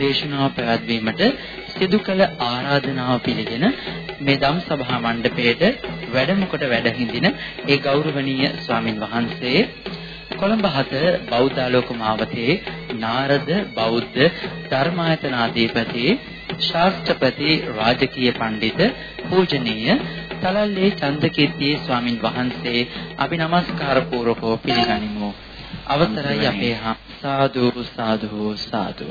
දේශනාව පැවැත්වීමට සිදු කළ ආරාධනාව පිළිගෙන මේ ධම් සභා මණ්ඩපයේට වැඩම කොට වැඩ හිඳින ඒ ගෞරවනීය ස්වාමින් වහන්සේ කොළඹ හත බෞද්ධාලෝක මාවතේ නාරද බෞද්ධ ධර්මායතනාධිපති ශාස්ත්‍රපති රාජකීය පඬිත පූජනීය තලල්ලේ චන්දකීර්ති ස්වාමින් වහන්සේ අපි নমස්කාර පූර්වකව පිළිගනිමු. අවසරයි අපේ සාදු සාදු සාදු.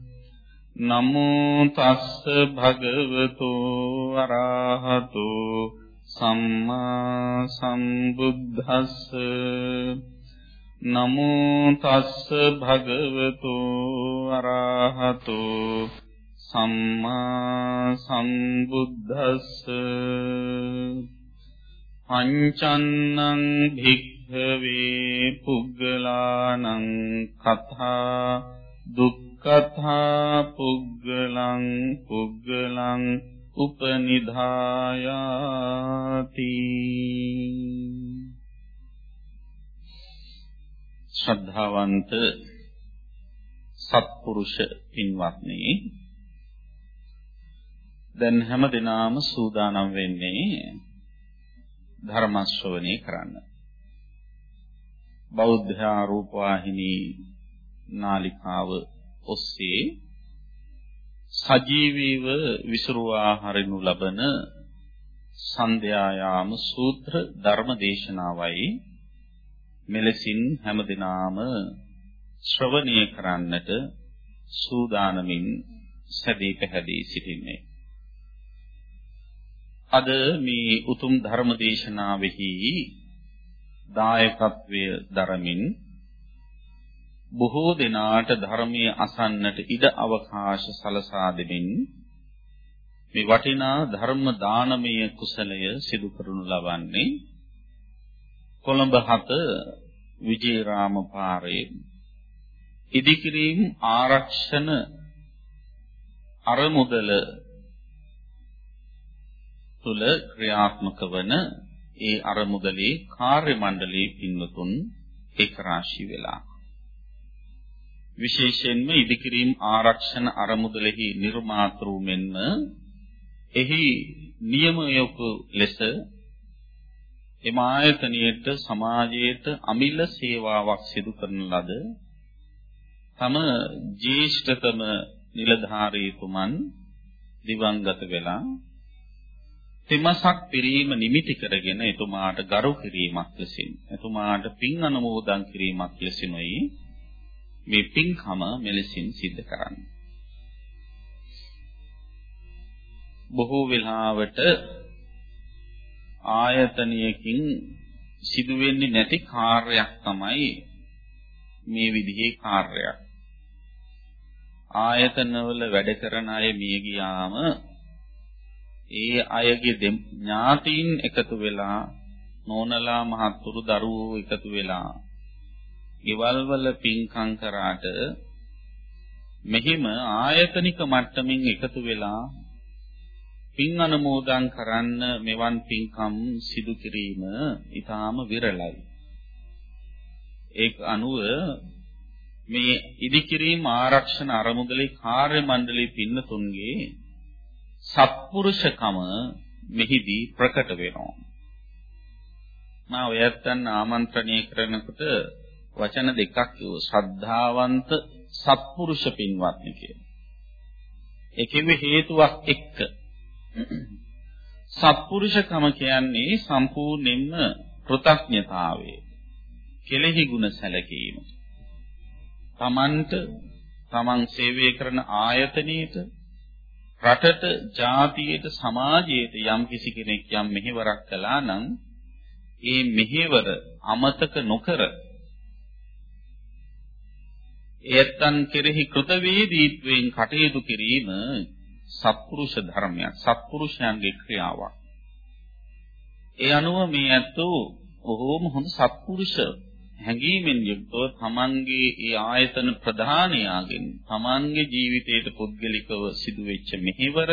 නමෝ තස්ස භගවතු අරහතු සම්මා සම්බුද්දස්ස. නමෝ තස්ස භගවතු අරහතු සම්මා සම්බුද්දස්ස. පංචන්නං භික් භික්ඛවේ පුග්ගලානං කථා දුක්ඛතා පුග්ගලං පුග්ගලං උපනිධායාති ශ්‍රද්ධාවන්ත සත්පුරුෂ පින්වත්නි දැන් හැම දිනාම සූදානම් වෙන්නේ ධර්ම ශ්‍රවණය කරන්න. බෞද්ධ ආරූපවාහිනී නාලිකාව ඔස්සේ සජීවීව විසුරුවා හරිනු ලබන සන්ධ්‍යායාම සූත්‍ර ධර්ම දේශනාවයි මෙලෙසින් හැමදිනාම ශ්‍රවණය කරන්නට සූදානමින් සැදී පැහැදී සිටින්නේ. අද මේ උතුම් ධර්ම දේශනාවෙහි දායකත්වය දරමින් බොහෝ දෙනාට ධර්මයේ අසන්නට ඉඩ අවකාශ සලසා දෙමින් මේ වටිනා ධර්ම දානමය කුසලය සිදු කරනු ලබන්නේ කොළඹ හත විජේරාම පාරේ. ඉදිකිරීම ආරක්ෂණ අරමුදල තුල ක්‍රියාත්මක වන ඒ අරමුදලේ කාර්ය මණ්ඩලයේ පින්වතුන් එක් රාශී වෙලා. විශේෂයෙන්ම ඉදිකිරීම ආරක්ෂණ අරමුදලෙහි නිර්මාතෘ මෙන්ම එහි නියමයක ලෙස එම ආයතනයේට සමාජයට අමිල සේවාවක් සිදු කරන ලද තම ජේෂ්ඨතම නිලධාරීතුමන් දිවංගත වෙලා තෙමසක් පිරීම නිමිති කරගෙන එතුමාට ගරු කිරීමක් ලෙසින් එතුමාට පින් අනුමෝදන් කිරීමක් ලෙසිනුයි මේ පින්කම මෙලෙසින් සිද්ධ කරන්නේ. බොහෝ වෙලාවට ආයතනයකින් සිදුවෙන්නේ නැති කාර්යයක් තමයි මේ විදිහේ කාර්යයක්. ආයතනවල වැඩ කරන අය මිය ගියාම ඒ අයගේ ඥාතීන් එකතු වෙලා නෝනලා මහත්තුරු දරුවෝ එකතු වෙලා ගෙවල් වල පින්කම් කරාට මෙහිම ආයතනික මට්ටමින් එකතු වෙලා පින් අනුමෝදන් කරන්න මෙවන් පින්කම් සිදු කිරීම ඊටාම විරලයි. ඒක අනුව මේ ඉදිකිරීම ආරක්ෂණ අරමුදලේ කාර්ය මණ්ඩලයේ පින්නතුන්ගේ සත්පුරුෂකම මෙහිදී ප්‍රකට වෙනවා. මා ඔයයන් ආමන්ත්‍රණය කරනකොට වචන දෙකක් කිව්ව ශ්‍රද්ධාවන්ත සත්පුරුෂ පින්වත්නි කියලා. ඒකෙම හේතුවක් එක්ක සත්පුරුෂකම කියන්නේ සම්පූර්ණයෙන්ම කෘතඥතාවය. කෙලෙහි ගුණ සැලකීම. තමන්ට තමන් සේවය කරන ආයතනයේට රටට, ජාතියට, සමාජයට යම් කිසි කෙනෙක් යම් මෙහෙවරක් කළා නම් ඒ මෙහෙවර අමතක නොකර එයත්න් කෙරෙහි කෘතවේදීත්වයෙන් කටයුතු කිරීම සත්පුරුෂ ධර්මයක් සත්පුරුෂයන්ගේ ක්‍රියාවක් ඒ අනුව මේ ඇත්තෝ බොහෝම හොඳ සත්පුරුෂ හැඟීමෙන් යුක්තව තමන්ගේ ඒ ආයතන ප්‍රධානයාගෙන් තමන්ගේ ජීවිතයට පුද්ගලිකව සිදුවෙච්ච මෙහෙවර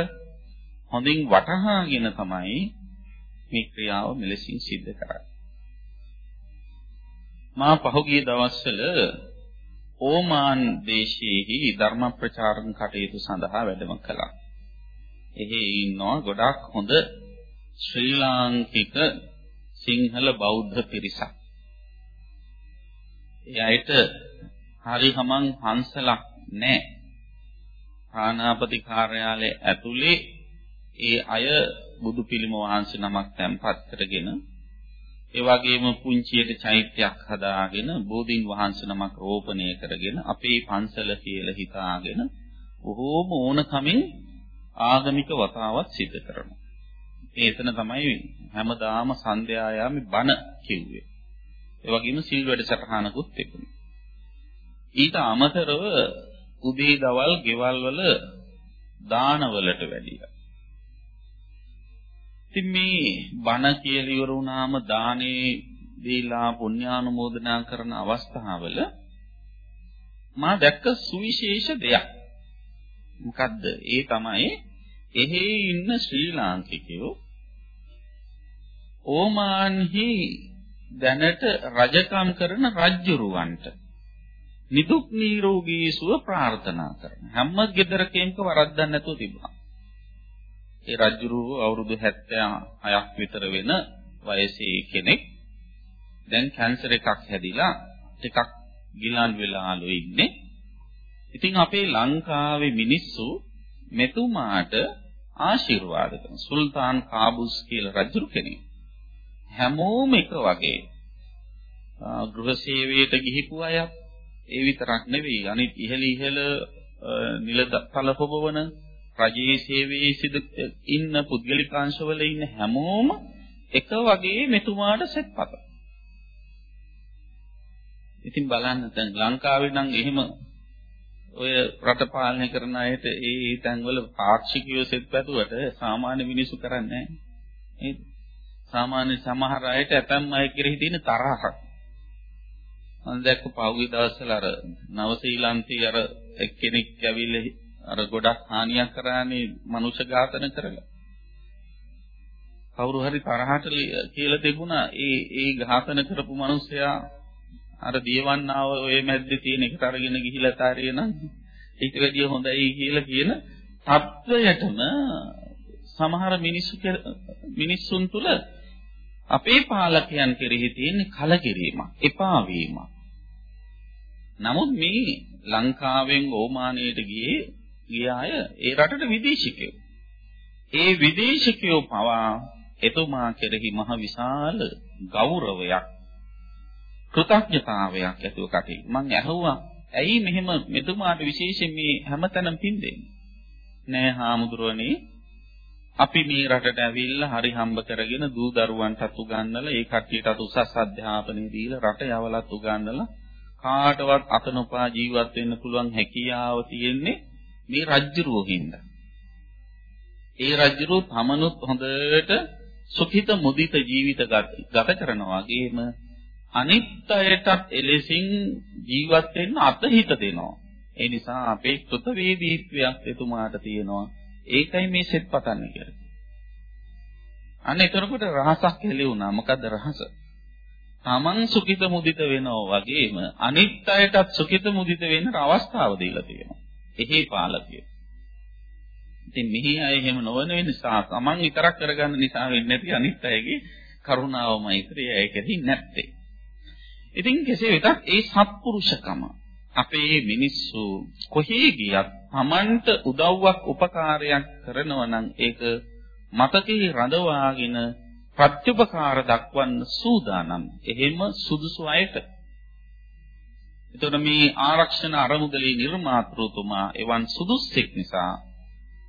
හොඳින් වටහාගෙන තමයි මේ ක්‍රියාව මෙලෙසින් සිද්ධ කරන්නේ. මා පහුගිය දවස්වල ඕමාන් දේශයේහි ධර්ම ප්‍රචාරණ කටයුතු සඳහා වැඩම කළා. එහි ඉන්නවා ගොඩාක් හොඳ ශ්‍රී ලාංකික සිංහල බෞද්ධ පිරිසක්. ඒ අයට හරි හමං හංසලක් නැහැ. ආනාපති කාර්යාලය ඇතුලේ ඒ අය බුදු පිළිම වහන්සේ නමක් තැන්පත් කරගෙන ඒ වගේම පුංචියට චෛත්‍යයක් හදාගෙන බෝධින් වහන්සේ නමක් රෝපණය කරගෙන අපේ පන්සල කියලා හිතාගෙන බොහෝම ඕනකමින් ආගමික වතාවත් සිදු කරනවා. ඒ එතන තමයි හැමදාම සන්ධ්‍යායාමේ බණ කිව්වේ. ඒ වගේම සීල් වැඩසටහනකුත් තිබුණා. ඊට අමතරව උදේ දවල් ගෙවල් වල දානවලට වැඩියා. ඉතින් මේ බණ කියලා ඉවර වුණාම දානේ දීලා පුණ්‍යානුමෝදනා කරන අවස්ථාවල මා දැක්ක සුවිශේෂ දෙයක්. මොකද්ද? ඒ තමයි එහි ඉන්න ශ්‍රී ලාංකිකයෝ ඕමාන්හි දැනට රජකම් කරන රජ්ජුරුවන්ට නිදුක් නිරෝගී සුව ප්‍රාර්ථනා කරන හැම ගෙදරකෙන්ක වරද්දක් නැතුව තිබුණා. ඒ රජ්ජුරුව අවුරුදු 76ක් විතර වෙන වයසේ කෙනෙක් දැන් කැන්සර් එකක් හැදිලා ටිකක් ගිලන් වෙලාලු ඉන්නේ. ඉතින් අපේ ලංකාවේ මිනිස්සු මෙතුමාට ආශිර්වාද කරන සුල්තාන් කාබුස් කියලා රජු කෙනෙක්. හැමෝම එක වගේ. ගෘහ සේවයට ගිහිපු අය ඒ විතරක් නෙවෙයි අනිත් ඉහළ ඉහළ නිලතල පොබවන රජයේ සේවයේ සිදු ඉන්න පුද්ගලිකාංශවල ඉන්න හැමෝම එක වගේ මෙතුමාට සෙත්පත. ඉතින් බලන්න දැන් ලංකාවේ නම් එහෙම ඔය රට පාලනය කරන අයට ඒ තැන්වල පාක්ෂිකයෝ සෙත් පැතුවට සාමාන්‍ය මිනිස්සු කරන්නේ නැහැ. සාමාන්‍ය සමහර අයට ඇතම් අය කෙරෙහි තියෙන තරහක්. මම දැක්ක පහුගිය දවස්වල අර නවසීලන්තයේ අර එක්කෙනෙක් ඇවිල්ලා අර ගොඩක් හානියක් කරානේ මනුෂ්‍ය ඝාතන කරලා. කවුරු හරි තරහට කියලා තිබුණා ඒ ඒ ඝාතන කරපු මිනිසයා අර දියවන්නාව ඔය මැද්දේ තියෙන එකට අරගෙන ගිහිලා තාරිය නම් ඊට වැඩිය හොඳයි කියලා කියන තත්වයටම සමහර මිනිස්සු මිනිස්සුන් තුල අපේ පාලකයන් කෙරෙහි තියෙන කලකිරීමක්, එපා වීමක්. නමුත් මේ ලංකාවෙන් ඕමානයට ගියේ ගිය අය ඒ රටට විදේශිකයෝ. ඒ විදේශිකයෝ පවා එතුමා කෙරෙහි මහ විශාල ගෞරවයක් කෘතඥතාවයක් ඇතුව කටේ. මං ඇහුවා ඇයි මෙහෙම මෙතුමාට විශේෂයෙන් මේ හැමතැනම පින්දෙන්නේ? නෑ හාමුදුරනේ අපි මේ රටට ඇවිල්ලා හරි හම්බ කරගෙන දූ දරුවන්ටත් උගන්වලා ඒ කට්ටියටත් උසස් අධ්‍යාපනය දීලා රට යවලත් උගන්වලා කාටවත් අත නොපා ජීවත් වෙන්න පුළුවන් හැකියාව තියෙන්නේ මේ රජ්ජුරුවෝ හින්දා. ඒ රජ්ජුරුවෝ තමනුත් හොඳට සුඛිත මුදිත ජීවිත ගත කරනවා වගේම අනිත් අයටත් එලෙසින් ජීවත් වෙන්න අතහිත දෙනවා. ඒ නිසා අපේ කෘතවේදීත්වයක් එතුමාට තියෙනවා. ඒකයි මේ සෙත් පතන්නේ කියලා. අන්න එතකොට රහසක් හෙළි වුණා. මොකද්ද රහස? තමන් සුඛිත මුදිත වෙනවා වගේම අනිත් අයටත් සුඛිත මුදිත වෙන්න අවස්ථාව දීලා තියෙනවා. එහි පාලකය. ඉතින් මෙහි අය එහෙම නොවන නිසා තමන් විතරක් කරගන්න නිසා වෙන්නේ නැති අනිත් අයගේ කරුණාව මෛත්‍රිය ඒකෙදි නැත්තේ. ඉතින් කෙසේ වෙතත් ඒ සත්පුරුෂකම අපේ මිනිස්සු කොහේ ගියත් Tamanට උදව්වක් උපකාරයක් කරනවා නම් ඒක මතකයේ රඳවාගෙන ප්‍රත්‍යපකාර දක්වන්න සූදානම්. එහෙම සුදුසු අයට. එතකොට මේ ආරක්ෂණ අරමුදලේ නිර්මාතෘතුමා එවන් සුදුස්සෙක් නිසා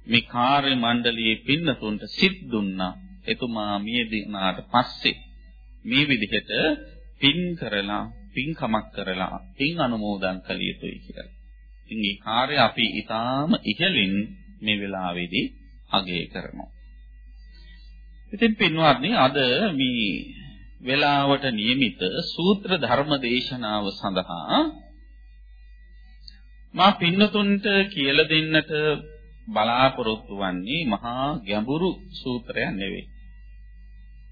මේ කාර්ය මණ්ඩලයේ පින්නතුන්ට සිත් දුන්නා. එතුමා මිය දිනාට පස්සේ මේ විදිහට පින් කරලා පින්කමක් කරලා පින් අනුමෝදන් කළ යුතුයි කියලා. ඉතින් මේ කාර්ය අපි ඊටාම ඉහළින් මේ වෙලාවේදී අගය කරනවා. ඉතින් පින්වත්නි අද මේ වේලාවට નિયમિત සූත්‍ර ධර්ම දේශනාව සඳහා මා පින්නතුන්ට කියලා දෙන්නට බලාපොරොත්තු වන්නේ මහා ගැඹුරු සූත්‍රයක් නෙවෙයි.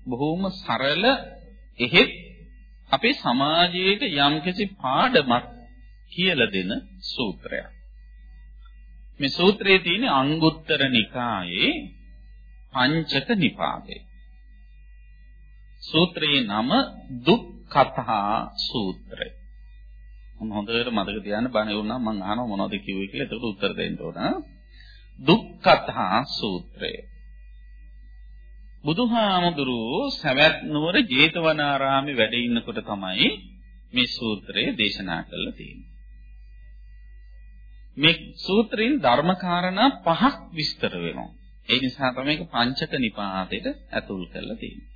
බොහොම සරල එහෙත් අපේ සමාජයේ යම්කිසි පාඩමක් කියලා දෙන සූත්‍රයක්. මේ සූත්‍රයේ තියෙන අංගුත්තර නිකායේ පංචක නිපාතේ. සූත්‍රයේ නම දුක්ඛතා සූත්‍රය. මම හොඳට මතක තියාගන්න බණ වුණා මම අහනවා මොනවද කිව්වේ කියලා එතකොට උත්තර දෙන්න ඕන. දුක්ඛතා සූත්‍රය. බුදුහාමුදුරුවෝ සවැත් නුවර ජේතවනාරාමේ වැඩ ඉන්නකොට තමයි මේ සූත්‍රය දේශනා කළා තියෙන්නේ. මේ සූත්‍රයෙන් ධර්මකාරණා පහක් විස්තර වෙනවා. ඒ නිසා තමයි මේක පංචක නිපාතයට ඇතුල් කරලා තියෙන්නේ.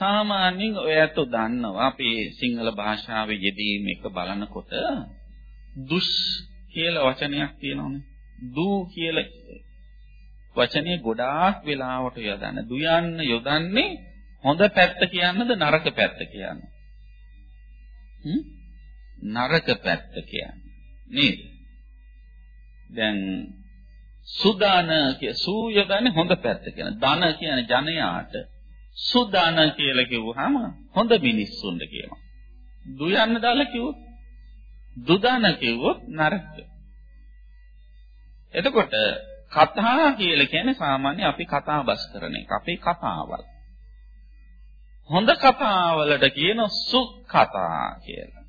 සාමාන්‍යයෙන් ඔයත් දන්නවා අපේ සිංහල භාෂාවේ යෙදීම එක බලනකොට දුස් කියලා වචනයක් තියෙනවනේ. දූ කියලා වචනේ ගොඩාක් වෙලාවට යොදන්න. දුයන්න යොදන්නේ හොඳ පැත්ත කියන්නද නරක පැත්ත කියන්නද? හ්ම්? නරක පැත්ත කියන්නේ. නේද? දැන් සුදාන කිය සූ යොදන්නේ හොඳ පැත්ත කියන. ධන කියන්නේ ජනයාට. සුදාන කියලා කිව්වහම හොඳ මිනිස්සුන්ට කියනවා. දුයන්න දාලා කිව්වොත් දුදාන කිව්වොත් නරක. එතකොට කතා කියලා කියන්නේ සාමාන්‍ය අපි කතා බස් කරන එක. අපේ කතාවල්. හොඳ කතාවලට කියන සුඛ කතා කියලා.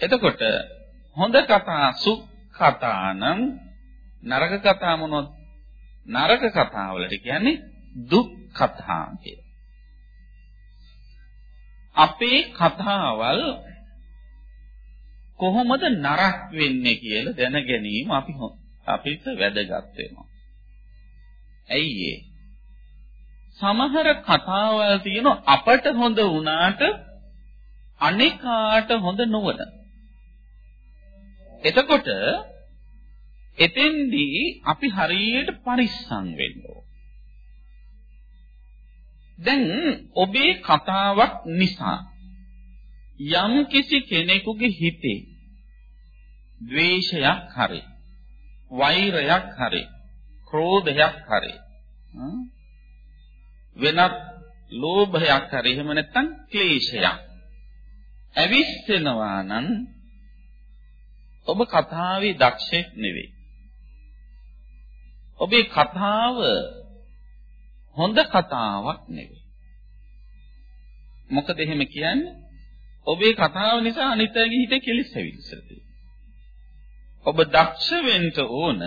එතකොට හොඳ කතා සුඛ කතා නම් නරක කතා මොනවද? නරක කතාවලට කියන්නේ දුක් කතා කියලා. අපේ කතාවල් කොහොමද නරක වෙන්නේ කියලා දැන ගැනීම අපි අපිට වැදගත් වෙනවා. ඇයි ඒ? සමහර කතාවල් තියෙන අපට හොඳ වුණාට අනිකාට හොඳ නොවන. එතකොට එතෙන්දී අපි හරියට පරිස්සම් වෙන්න දැන් ඔබේ කතාවක් නිසා යම් කිසි කෙනෙකුගේ හිතේ ද්වේෂයක් හරි වෛරයක් හරි ක්‍රෝධයක් හරි වෙනත් ලෝභයක් හරි එහෙම නැත්නම් ක්ලේශයක් ඇවිස්සෙනවා නම් ඔබ කතාවේ දක්ෂෙක් නෙවෙයි. ඔබේ කතාව හොඳ කතාවක් නෙවෙයි. මොකද එහෙම කියන්නේ? ඔබේ කතාව නිසා අනිත් අයගේ හිතේ කෙලිස් ඇවිල්ලා ඔබ දක්ෂ වෙන්න ඕන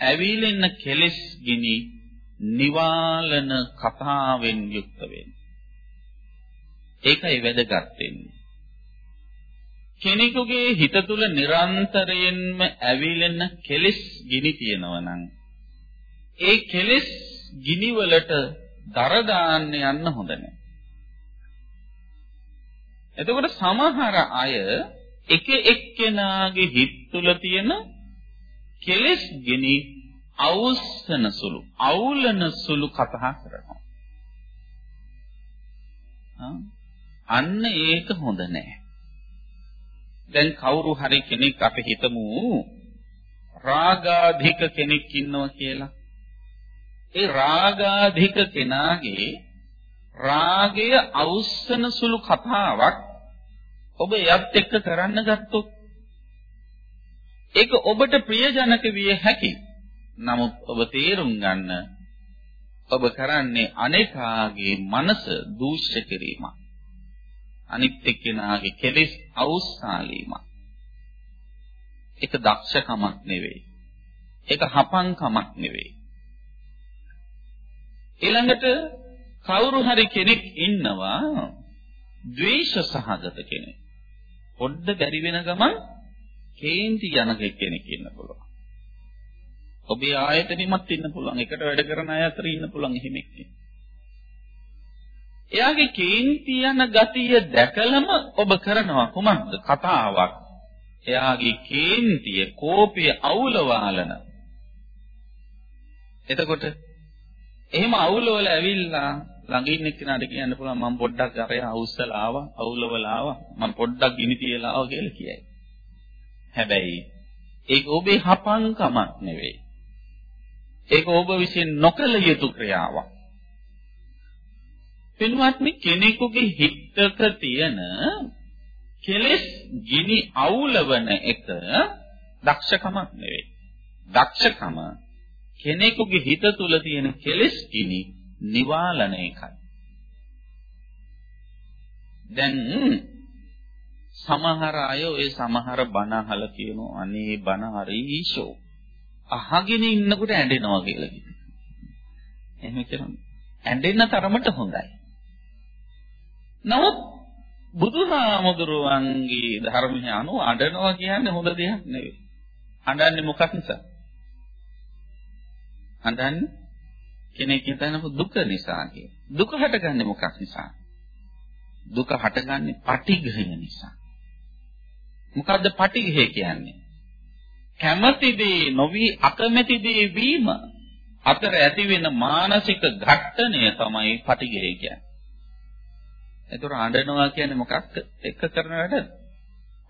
ඇවිලෙන කෙලෙස් ගිනි නිවාලන කතාවෙන් යුක්ත වෙන්න. ඒකයි වැදගත් වෙන්නේ. කෙනෙකුගේ හිත තුල නිරන්තරයෙන්ම ඇවිලෙන කෙලෙස් ගිනි තියෙනවා නම් ඒ කෙලෙස් ගිනි වලට දර දාන්න යන්න හොඳ නැහැ. එතකොට සමහර අය එක එක්කෙනාගේ හිත තුල තියෙන කෙලෙස් ගිනි අවුස්සන සුළු, අවුලන සුළු කතා කරනවා. අන්න ඒක හොඳ නෑ. දැන් කවුරු හරි කෙනෙක් අපි හිතමු රාගාධික කෙනෙක් ඉන්නවා කියලා. ඒ රාගාධික කෙනාගේ රාගය අවුස්සන සුළු කතාවක් ඔබ එයත් එක්ක කරන්න ගත්තොත් ඒක ඔබට ප්‍රියජනක විය හැකි. නමුත් ඔබ තේරුම් ගන්න ඔබ කරන්නේ අනේකාගේ මනස දූෂ්‍ය කිරීමක්. අනිත් එක්කෙනාගේ කෙලෙස් අවුස්සාලීමක්. ඒක දක්ෂකමක් නෙවෙයි. ඒක හපංකමක් නෙවෙයි. ඊළඟට කවුරු හරි කෙනෙක් ඉන්නවා ද්වේෂ සහගත කෙනෙක්. පොඩ්ඩ බැරි වෙන ගමන් කේන්ති යන කෙනෙක් ඉන්න පුළුවන්. ඔබේ ආයතනෙමත් ඉන්න පුළුවන්. එකට වැඩ කරන අය අතර ඉන්න පුළුවන් එහෙම එක්කෙනෙක්. එයාගේ කේන්ති යන ගතිය දැකලම ඔබ කරනවා කුමක්ද? කතාවක්. එයාගේ කේන්තිය, කෝපය අවුලවාලන. එතකොට එහෙම අවුලවල ඇවිල්ලා ළඟ ඉන්න කෙනාට කියන්න පුළුවන් මම පොඩ්ඩක් අරය අවුස්සලා ආවා, අවුලවලා ආවා, මම පොඩ්ඩක් ගිනි තියලා ආවා කියලා කියයි. හැබැයි ඒක ඔබේ හපංකමක් නෙවෙයි. ඒක ඔබ විසින් නොකළ යුතු ක්‍රියාවක්. පින්වත්නි කෙනෙකුගේ හිතක තියෙන කෙලෙස් ගිනි අවුලවන එක දක්ෂකමක් නෙවෙයි. දක්ෂකම කෙනෙකුගේ හිත තුල තියෙන කෙලෙස් ගිනි නිවාලන එකයි. දැන් සමහර අය ඔය සමහර බණ අහලා කියනවා අනේ බණ හරිෂෝ අහගෙන ඉන්නකොට ඇඬෙනවා කියලා කියනවා. එහෙම කියනවා. ඇඬෙන්න තරමට හොඳයි. නමුත් බුදුහාමුදුරුවන්ගේ ධර්මය අනුව අඬනවා කියන්නේ හොඳ දෙයක් නෙවෙයි. අඬන්නේ මොකක් නිසා? අඬන්නේ කෙනෙක් හිතනකො දුක නිසා කිය. දුක හටගන්නේ මොකක් නිසා? දුක හටගන්නේ පටිඝය නිසා. මොකද්ද පටිඝය කියන්නේ? කැමැති දේ නොවි අකමැති දේ වීම අතර ඇති වෙන මානසික ඝට්ටණය තමයි පටිඝය කියන්නේ. ඒතර අඬනවා කියන්නේ මොකක්ද? එක කරන වැඩද?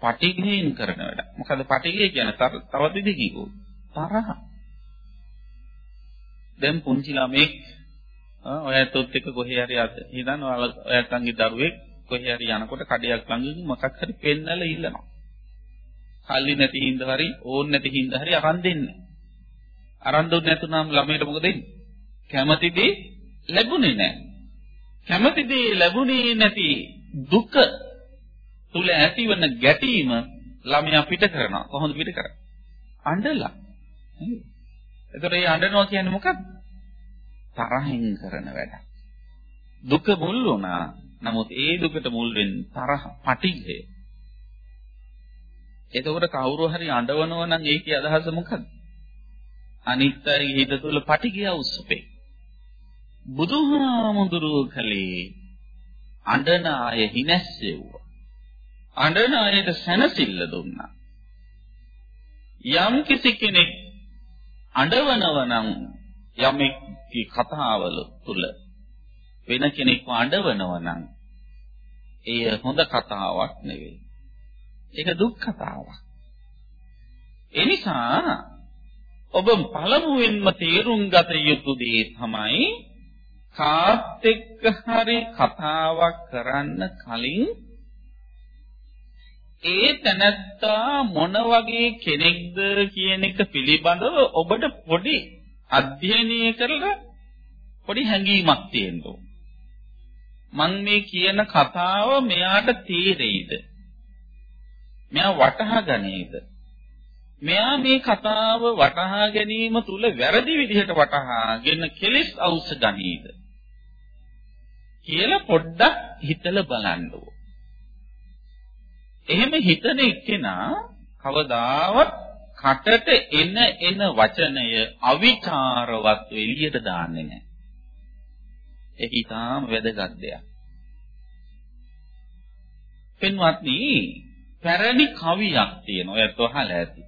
පටිඝයෙන් කරන වැඩ. මොකද පටිඝය කියන්නේ තව දෙදකිකෝ තරහ. දැන් පුංචි ළමෙක් ඔයත් එක්ක කොහේ හරි අද හිතන්න ඔයත්න්ගේ දරුවෙක් කොහේ හරි යනකොට කඩයක් ළඟින් මොකක් හරි පෙන්නලා ඉල්ලනවා. කල්ලි නැති හින්දා හරි ඕන් නැති හින්දා හරි අරන් දෙන්න. අරන් දුන්නේ නැතුනම ළමයට මොකද වෙන්නේ? කැමති දේ ලැබුණේ නැහැ. කැමති දේ ලැබුණේ නැති දුක තුල ඇතිවන ගැටීම ළමයා පිට කරනවා. කොහොමද පිට කරන්නේ? අඬලා. එතකොට මේ අඬනවා කියන්නේ මොකක්ද? තරහින් කරන වැඩ. දුක මුල් වුණා. නමුත් ඒ දුකට මුල් වෙන්නේ තරහ, පටිඝය. එතකොට කවුරු හරි අඬවනවා නම් ඒකේ අදහස මොකක්ද? අනිත් අයගේ හිත තුළ පටිගය උස්සපේ. බුදුහාමුදුරුවෝ කලේ අඬන අය හිනැස්සෙව්වා. අඬන අයට සැනසෙල්ල දුන්නා. යම් කිසි කෙනෙක් අඬවනව නම් යමෙක්ගේ කතාවල තුල වෙන කෙනෙක්ව අඬවනව නම් එය හොඳ කතාවක් නෙවෙයි. ඒක දුක් කතාවක්. ඒ නිසා ඔබ පළමුවෙන්ම තේරුම් ගත යුතු දේ තමයි කාත් එක්ක හරි කතාවක් කරන්න කලින් ඒ තනත්තා මොන වගේ කෙනෙක්ද කියන එක පිළිබඳව ඔබට පොඩි අධ්‍යයනය කරලා පොඩි හැඟීමක් තියෙන්න මම මේ කියන කතාව මෙයාට තේරෙයිද මෙයා වටහා ගනේද? මෙයා මේ කතාව වටහා ගැනීම තුල වැරදි විදිහට වටහාගෙන කෙලෙස් අවශ්‍ය ගනීද? කියලා පොඩ්ඩක් හිතලා බලන්න එහෙම හිතන එක්කෙනා කවදාවත් කටට එන එන වචනය අවිචාරවත් එළියට දාන්නේ නැහැ. ඒක ඊටාම වැදගත් දෙයක්. පින්වත්නි පැරණි කවියක් තියෙනවා. ඔයත් අහලා ඇති.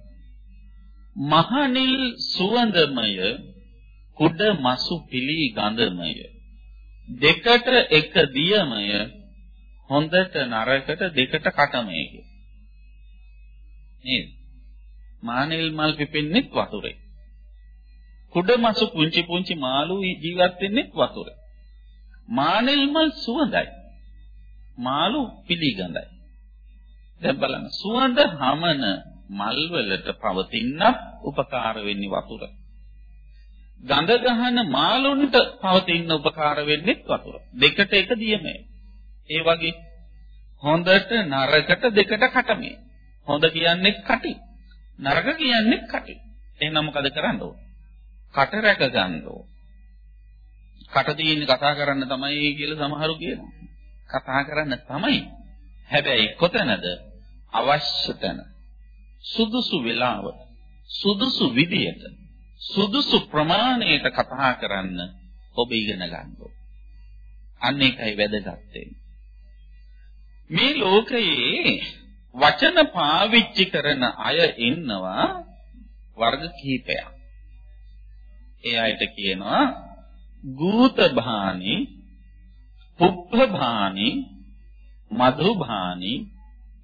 මහනිල් සුවඳමය කුඩ මසු පිලි ගඳමය දෙකට එක දියමය හොඳට නරකට දෙකට කටමය නේද? මානෙල් මල් පිපෙන්නේ වතුරේ. කුඩ මසු පුංචි පුංචි මාළු ජීවත් වෙන්නේ වතුරේ. මානෙල් මල් සුවඳයි. මාළු පිළිගඳයි. දැන් බලන්න සුවඳ හමන මල් වලට පවතිනත් උපකාර වෙන්නේ වතුර. ගඳ ගහන මාළුන්ට පවතින උපකාර වෙන්නේ වතුර. දෙකට එක දියමයි. ඒ වගේ හොඳට නරකට දෙකට කටමේ. හොඳ කියන්නේ කටි. නරක කියන්නේ කටේ. එහෙනම් මොකද කරන්න ඕන? කට රැක ගන්න ඕන. කට තියෙන්නේ කතා කරන්න තමයි කියලා සමහරු කියනවා. කතා කරන්න තමයි. හැබැයි කොතැනද? අවශ්‍ය තැන. සුදුසු වෙලාවට, සුදුසු විදියට, සුදුසු ප්‍රමාණයට කතා කරන්න ඔබ ඉගෙන ගන්න ඕන. අන්න ඒකයි වැදගත් මේ ලෝකයේ වචන පාවිච්චි කරන අය ඉන්නවා වර්ග කිහිපයක්. ඒ අයට කියනවා ගූත භානි, පුප්ප භානි, මధు භානි,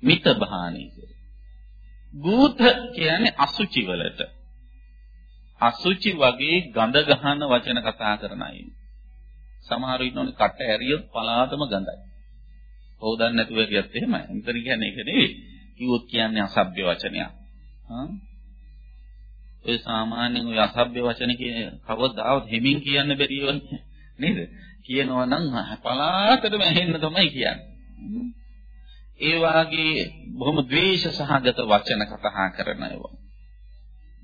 මිත භානි ගූත කියන්නේ අසුචි වලට. අසුචි වගේ ගඳ ගහන වචන කතා කරන අය. සමහරු ඉන්නෝනේ කට ඇරියොත් පලාතම ගඳයි. හොදන්න නැතුව කියත් එහෙමයි. මෙතන කියන්නේ ඒක නෙවෙයි. කිව්වොත් කියන්නේ අසභ්‍ය වචනයක්. හා ඔය සාමාන්‍යයෙන් ඔය අසභ්‍ය වචන කිය කවදාවත් හිමින් කියන්න බැරි වන්නේ නේද? කියනවා නම් පලාතටම ඇහෙන්න තමයි කියන්නේ. ඒ වාගේ බොහොම ද්වේෂ සහගත වචන කතා කරන ඒවා.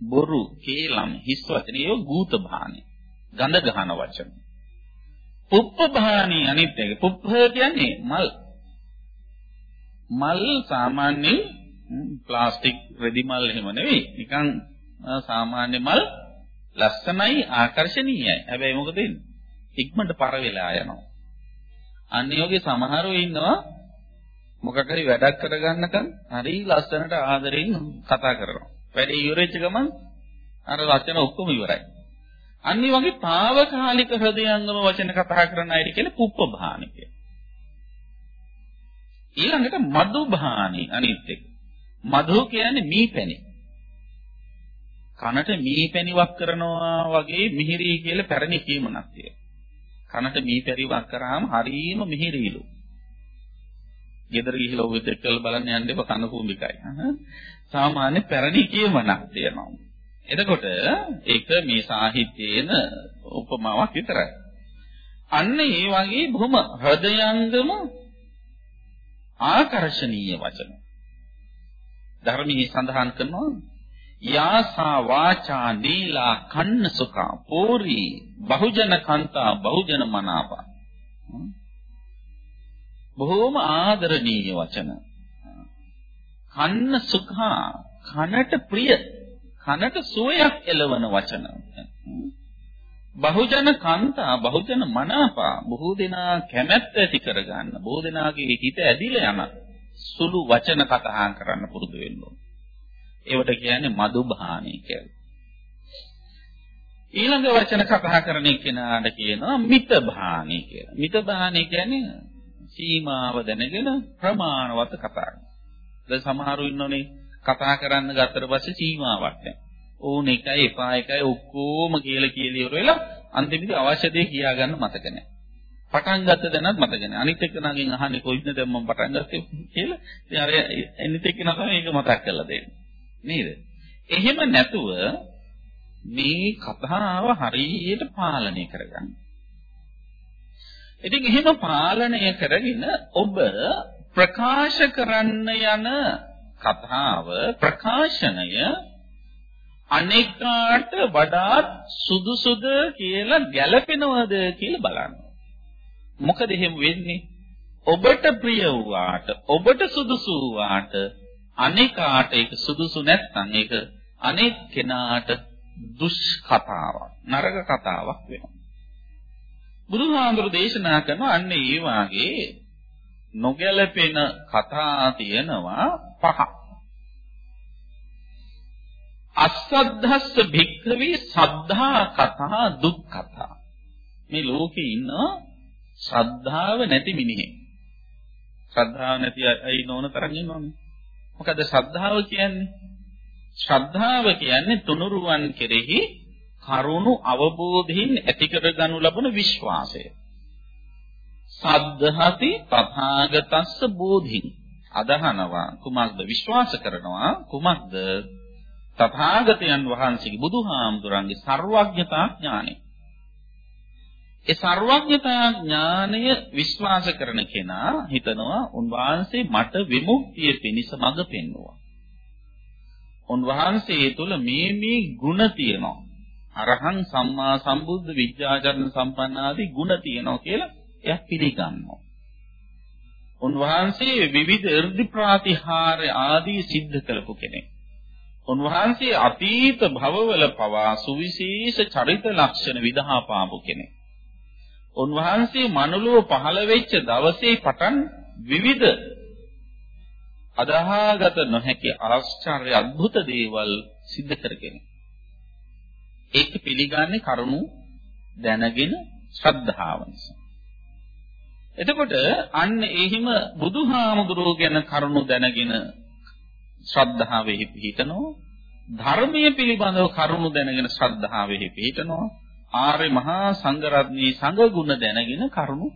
බොරු, කේලම්, හිස් වචන ඒවා ගූත භාණි. ගඳ ගහන වචන. පුප්ප භාණි අනිත් එක. පුප්ප කියන්නේ මල්. මල් සාමාන්‍යයෙන් ප්ලාස්ටික් රෙදි මල් එහෙම නෙවෙයි. නිකන් සාමාන්‍ය මල් ලස්සනයි ආකර්ශනීයයි. හැබැයි මොකද වෙන්නේ? ඉක්මනට පර වෙලා යනවා. අන්න යෝගේ සමහරව ඉන්නවා මොකක් හරි වැඩක් කරගන්නකම් හරි ලස්සනට ආදරෙන් කතා කරනවා. වැඩේ ඉවරෙච්ච ගමන් අර වචන ඔක්කොම ඉවරයි. අනිත් වගේ తాවකාලික හෘදයාංගම වචන කතා කරන අය කියන්නේ පුප්පභාණි කියලා. ඊළඟට මధుභාණි අනිත් එක. මధు කියන්නේ මීපැණි. කනට මීපැණිවක් කරනවා වගේ මිහිරි කියලා පැරණි කියමනක් තියෙනවා. කනට මීපැණිවක් කරාම හරීම මිහිරිලු. ගෙදර ගිහිල්ලා ඔය දෙකල් බලන්න යන්න එපා කන කුඹිකයි. සාමාන්‍ය පැරණි කියමනක් තියෙනවා. එතකොට ඒක මේ සාහිත්‍යයේන උපමාවක් විතරයි. අන්න ඒ වගේ බොහොම හෘදයංගම ආකර්ශනීය වචන. ධර්මයේ සඳහන් කරනවා යාසා වාචා නීලා කන්න සුඛා පෝරි බහුජන කන්තා බහුජන මනාපා බොහෝම ආදරණීය වචන කන්න සුඛා කනට ප්‍රිය කනට සුවයක් එළවන වචන බහුජන කන්තා බහුජන මනාපා බොහෝ දෙනා කැමැත්ත ඇති කරගන්න බොහෝ දෙනාගේ හිත ඇදිලා යන සුළු වචන කතා කරන්න පුරුදු වෙන්න ඕන ඒවට කියන්නේ මදුභාණී කියලා. ඊළඟ වචන කතා කරන කෙනාට කියනවා මිතභාණී කියලා. මිතභාණී කියන්නේ සීමාව දැනගෙන ප්‍රමාණවත් කතා කරන. දැන් සමහරු ඉන්නෝනේ කතා කරන්න ගත්තට පස්සේ සීමාවක් නැහැ. ඕන එකයි එපා එකයි ඔක්කොම කියලා කියලා ඉවර වෙලා අන්තිමේදී අවශ්‍ය දේ කියා ගන්න මතක නැහැ. පටන් ගත්ත දැනත් මතක නැහැ. අනිත් එක්කනගෙන් අහන්නේ කොයින්ද දැන් මම පටන් ගත්තේ කියලා. ඉතින් අර අනිත් එක්කන තමයි ඒක මතක් කරලා දෙන්නේ. නේද? එහෙම නැතුව මේ කතාව හරියට පාලනය කරගන්න. ඉතින් එහෙම පාලනය කරගෙන ඔබ ප්‍රකාශ කරන්න යන කතාව ප්‍රකාශනය අනෙකාට වඩාත් සුදුසුද කියලා ගැළපෙනවද කියලා බලන්න. මොකද එහෙම වෙන්නේ? ඔබට ප්‍රිය වූාට, ඔබට සුදුසු වූාට අනේකාට ඒක සුදුසු නැත්නම් ඒක අනෙක් කෙනාට දුෂ්කතාවක් නරක කතාවක් වෙනවා. බුදුහාමුදුරු දේශනා කරන අන්න ඒ වාගේ නොගැලපෙන කතා තියෙනවා පහ. අස්සද්ධස්ස භික්ඛවේ සද්ධා කතා දුක් කතා. මේ ලෝකේ ඉන්න ශ්‍රද්ධාව නැති මිනිහෙක්. ශ්‍රද්ධාව නැති අය නොවන තරම් ඉන්නවනේ. මොකද ශ්‍රද්ධාව කියන්නේ? ශ්‍රද්ධාව කියන්නේ තුනුරුවන් කෙරෙහි කරුණු අවබෝධයෙන් ඇති කරගනු ලබන විශ්වාසය. සද්ධහති තථාගතස්ස බෝධින් අදහනවා කුමක්ද විශ්වාස කරනවා කුමක්ද තථාගතයන් වහන්සේගේ බුදුහාමුදුරන්ගේ ਸਰවඥතා ඥානය. ඒ ਸਰවඥතා ඥානය විශ්වාස කරන කෙනා හිතනවා උන්වහන්සේ මට විමුක්තිය පිණිස මඟ පෙන්වුවා. උන්වහන්සේ තුල මේ මේ ගුණ තියෙනවා. අරහං සම්මා සම්බුද්ධ විද්‍යාචරණ සම්පන්න ආදී ගුණ තියෙනවා කියලා එයා පිළිගන්නවා. උන්වහන්සේ විවිධ irdi ප්‍රාතිහාර ආදී සිද්ධ කළපු කෙනෙක්. උන්වහන්සේ අතීත භවවල පවා සුවිශේෂ චරිත ලක්ෂණ විදහාපාපු කෙනෙක්. උන්වහන්සේ මනුලුව පහළ වෙච්ච දවසේ පටන් විවිධ අදහාගත නොහැකි ආශ්චර්ය අద్భుත දේවල් සිද්ධ කරගෙන ඒක පිළිගන්නේ කරුණු දැනගෙන ශ්‍රද්ධාව නිසා. එතකොට අන්න එහිම බුදුහාමුදුරුවෝ ගැන කරුණු දැනගෙන ශ්‍රද්ධාවෙහි පිහිටනවා. ධර්මයේ පිළිබඳව කරුණු දැනගෙන ශ්‍රද්ධාවෙහි පිහිටනවා. ආර්ය මහා සංඝරත්නයේ සංඝ ගුණ දැනගෙන කරුණු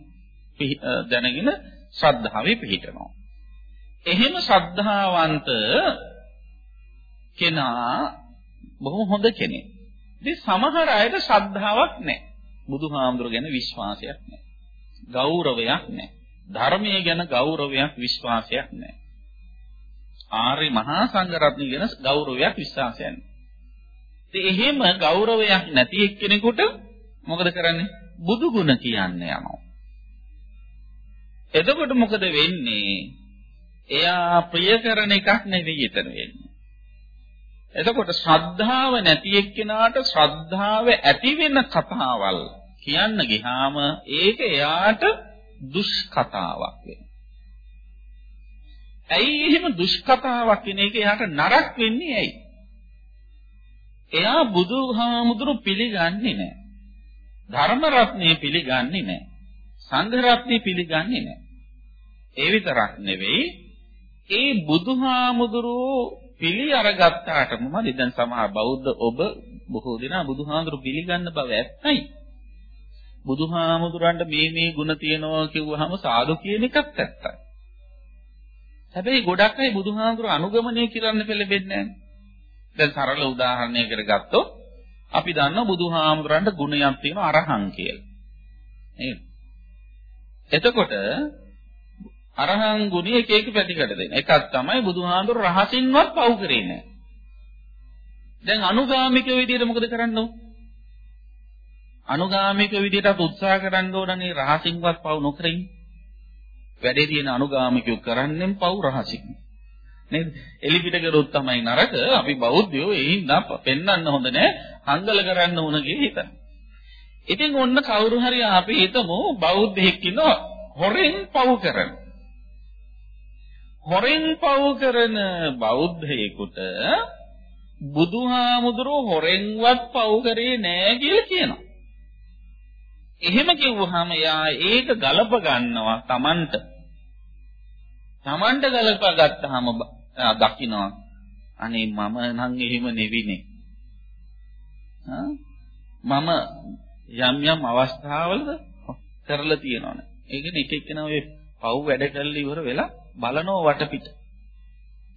දැනගෙන ශ්‍රද්ධාවේ පිහිටනවා. එහෙම ශ්‍රද්ධාවන්ත කෙනා බොහොම හොඳ කෙනෙක්. ඉතින් සමහර අයට ශ්‍රද්ධාවක් නැහැ. බුදුහාමුදුර ගැන විශ්වාසයක් නැහැ. ගෞරවයක් නැහැ. ධර්මයේ ගැන ගෞරවයක් විශ්වාසයක් නැහැ. ආර්ය මහා සංඝරත්නය ගැන ගෞරවයක් විශ්වාසයක් නැහැ. ඉතින් එහෙම ගෞරවයක් නැති එක්කෙනෙකුට මොකද කරන්නේ? බුදු ගුණ කියන්න යනවා. එතකොට මොකද වෙන්නේ? එයා ප්‍රිය කරන එකක් නෙවෙයි එතන වෙන්නේ. එතකොට ශ්‍රද්ධාව නැති එක්කෙනාට ශ්‍රද්ධාව ඇති වෙන කතාවල් කියන්න ගියාම ඒක එයාට දුෂ්කතාවක් වෙනවා. ඇයි එහෙම දුෂ්කතාවක් වෙන එක එයාට නරක වෙන්නේ ඇයි? එයා බුදුහාමුදුරු පිළිගන්නේ නැහැ. ධර්ම රත්නය පිළිගන්නේ නැහැ. සංඝ රත්නය පිළිගන්නේ නැහැ. ඒ විතරක් නෙවෙයි ඒ බුදුහාමුදුරුවෝ පිළි අරගත්තාටම මදි දැන් සමහර බෞද්ධ ඔබ බොහෝ දෙනා බුදුහාමුදුරු පිළිගන්න බව ඇත්තයි. බුදුහාමුදුරන්ට මේ මේ ಗುಣ තියෙනවා කිව්වහම සාදු කියන එකත් ඇත්තයි. හැබැයි ගොඩක් අය බුදුහාමුදුරු අනුගමනය කරන්න පෙළඹෙන්නේ නැහැ. දැන් සරල උදාහරණයකට ගත්තොත් අපි දන්නවා බුදුහාමුදුරන්ට ගුණයක් තියෙනවා අරහං කියලා. නේද? එතකොට අරහං ගුණය එක එක පැතිකඩ දෙන. එකක් තමයි බුදුහාඳුර රහසින්වත් පව් කරේ නැහැ. දැන් අනුගාමික විදියට මොකද කරන්න ඕන? අනුගාමික විදියටත් උත්සාහ කරන්න ඕනනේ රහසින්වත් පව් නොකරින්. වැඩේ තියෙන අනුගාමිකයෝ කරන්නෙම් පව් රහසින්. නේද? එලිපිට කරොත් තමයි නරක. අපි බෞද්ධයෝ ඒ හින්දා පෙන්වන්න හොඳ නැහැ. හංගල කරන්න ඕන කියලා හිතන්න. ඉතින් ඔන්න කවුරු හරි අපි හිතමු බෞද්ධයෙක් ඉන්නවා හොරෙන් පව් කරන. හොරෙන් පව් කරන බෞද්ධයෙකුට බුදුහාමුදුරුවෝ හොරෙන්වත් පව් කරේ නෑ කියලා කියනවා. එහෙම කිව්වහම යා ඒක ගලප ගන්නවා Tamanට. Tamanට ගලප ගත්තාම දකින්නවා අනේ මම නම් එහෙම නෙවිනේ. මම යම් යම් අවස්ථාවලද කරලා තියෙනවනේ. ඒ කියන්නේ එක එක්කෙනා ඔය පව් වැඩ කරලා ඉවර වෙලා බලනෝ වටපිට.